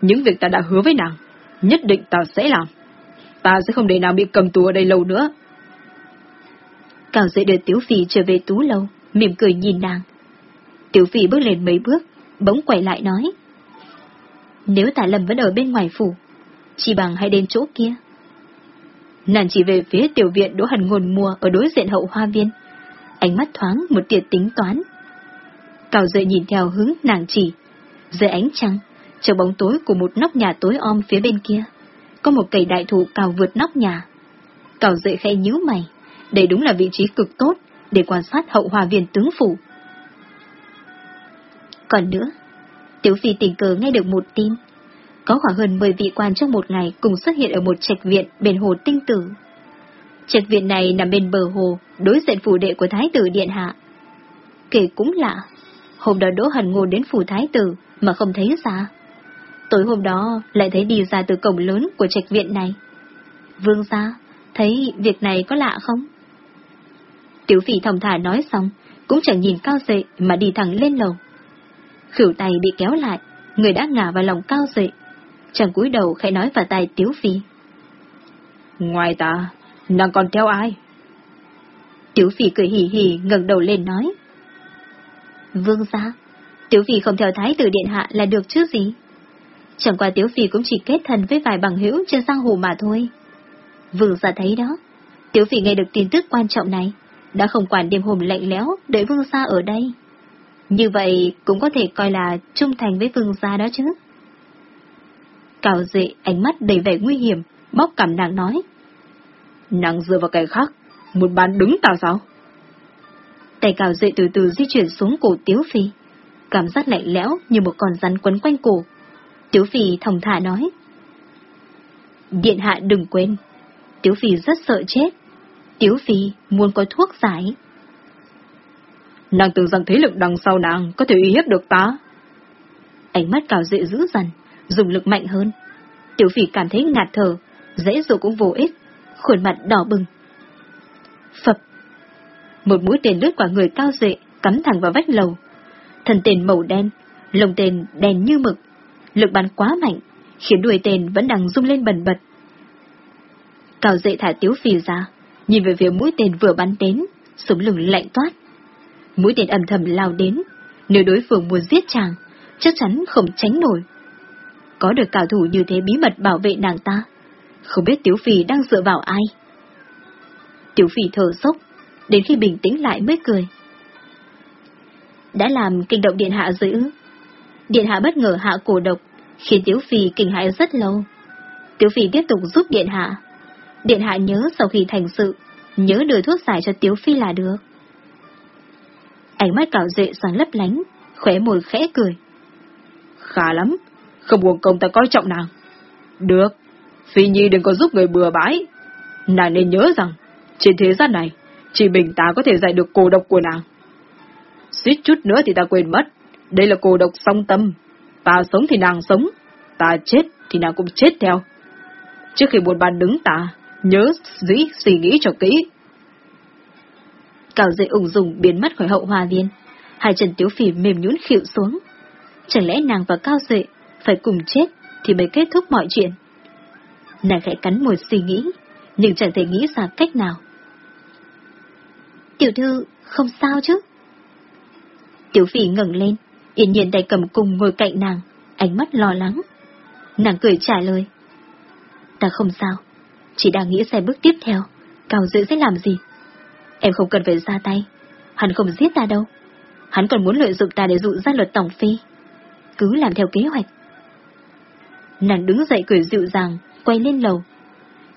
Những việc ta đã hứa với nàng, nhất định ta sẽ làm. Ta sẽ không để nàng bị cầm tù ở đây lâu nữa. Cào dậy đưa tiểu Phi trở về tú lâu, mỉm cười nhìn nàng. tiểu Phi bước lên mấy bước, bỗng quay lại nói. Nếu tả lâm vẫn ở bên ngoài phủ, chỉ bằng hãy đến chỗ kia. Nàng chỉ về phía tiểu viện Đỗ hẳn Ngôn mua ở đối diện hậu hoa viên. Ánh mắt thoáng một tiệt tính toán. Cào dậy nhìn theo hướng nàng chỉ. Dưới ánh trăng, trong bóng tối của một nóc nhà tối om phía bên kia, có một cây đại thụ cao vượt nóc nhà. Cao dậy khẽ nhíu mày. Đây đúng là vị trí cực tốt để quan sát hậu hòa viên tướng phủ. Còn nữa, Tiểu Phi tình cờ nghe được một tin. Có khoảng hơn 10 vị quan trong một ngày cùng xuất hiện ở một trạch viện bên hồ tinh tử. Trạch viện này nằm bên bờ hồ, đối diện phủ đệ của Thái tử Điện Hạ. Kể cũng lạ, hôm đó Đỗ Hần Ngô đến phủ Thái tử mà không thấy ra. Tối hôm đó lại thấy đi ra từ cổng lớn của trạch viện này. Vương gia, thấy việc này có lạ không? Tiểu phỉ thòng thả nói xong, cũng chẳng nhìn cao dệ mà đi thẳng lên lầu. Khửu tay bị kéo lại, người đã ngả vào lòng cao dệ. Chàng cúi đầu khẽ nói vào tay Tiếu Phi. Ngoài ta, nàng còn theo ai? Tiếu Phi cười hì hì ngẩng đầu lên nói. Vương gia, Tiếu Phi không theo thái tử điện hạ là được chứ gì? Chẳng qua Tiếu Phi cũng chỉ kết thân với vài bằng hữu trên giang hồ mà thôi. Vương gia thấy đó, Tiếu Phi nghe được tin tức quan trọng này, đã không quản đêm hôm lạnh lẽo đợi vương gia ở đây. Như vậy cũng có thể coi là trung thành với vương gia đó chứ. Cào dệ ánh mắt đầy vẻ nguy hiểm, bóc cảm nàng nói. Nàng dựa vào cái khác, một bán đứng ta sao? Tay cào dệ từ từ di chuyển xuống cổ Tiếu Phi. Cảm giác lạnh lẽo như một con rắn quấn quanh cổ. Tiếu Phi thòng thả nói. Điện hạ đừng quên. Tiếu Phi rất sợ chết. Tiếu Phi muốn có thuốc giải. Nàng tưởng rằng thế lực đằng sau nàng có thể uy hiếp được ta. Ánh mắt cào dệ dữ dằn, dùng lực mạnh hơn. Tiểu phỉ cảm thấy ngạt thở, dễ dụ cũng vô ích, khuôn mặt đỏ bừng. Phập! Một mũi tên lướt qua người cao dệ, cắm thẳng vào vách lầu. Thần tên màu đen, lồng tên đen như mực, lực bắn quá mạnh, khiến đuôi tên vẫn đang rung lên bần bật. Cao dệ thả tiếu phì ra, nhìn về phía mũi tên vừa bắn đến, sống lưng lạnh toát. Mũi tên âm thầm lao đến, nếu đối phương muốn giết chàng, chắc chắn không tránh nổi. Có được cao thủ như thế bí mật bảo vệ nàng ta, không biết tiểu Phi đang dựa vào ai. tiểu Phi thở sốc, đến khi bình tĩnh lại mới cười. Đã làm kinh động Điện Hạ dữ. Điện Hạ bất ngờ hạ cổ độc, khiến tiểu Phi kinh hãi rất lâu. tiểu Phi tiếp tục giúp Điện Hạ. Điện Hạ nhớ sau khi thành sự, nhớ đưa thuốc giải cho Tiếu Phi là được. Ánh mắt cảo dệ sáng lấp lánh, khóe môi khẽ cười. Khá lắm, không buồn công ta coi trọng nàng. Được, Phi Nhi đừng có giúp người bừa bãi. Nàng nên nhớ rằng, trên thế gian này, chỉ mình ta có thể giải được cổ độc của nàng. Suýt chút nữa thì ta quên mất, đây là cổ độc song tâm. Ta sống thì nàng sống, ta chết thì nàng cũng chết theo. Trước khi buồn bàn đứng ta, nhớ dĩ suy nghĩ cho kỹ. Cào dậy ủng dùng biến mất khỏi hậu hòa viên, hai chân tiếu phỉ mềm nhũn khịu xuống. Chẳng lẽ nàng và Cao Dệ phải cùng chết thì mới kết thúc mọi chuyện? Nàng khẽ cắn môi suy nghĩ, nhưng chẳng thể nghĩ ra cách nào. Tiểu thư, không sao chứ? Tiểu phỉ ngẩng lên, yên nhiên tay cầm cung ngồi cạnh nàng, ánh mắt lo lắng. Nàng cười trả lời. Ta không sao, chỉ đang nghĩ xem bước tiếp theo, Cao Dữ sẽ làm gì. Em không cần phải ra tay, hắn không giết ta đâu. Hắn còn muốn lợi dụng ta để dụ ra luật tổng phi. Cứ làm theo kế hoạch. Nàng đứng dậy cười dịu dàng, quay lên lầu.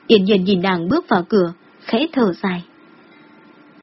Yên nhiên nhìn nàng bước vào cửa, khẽ thở dài.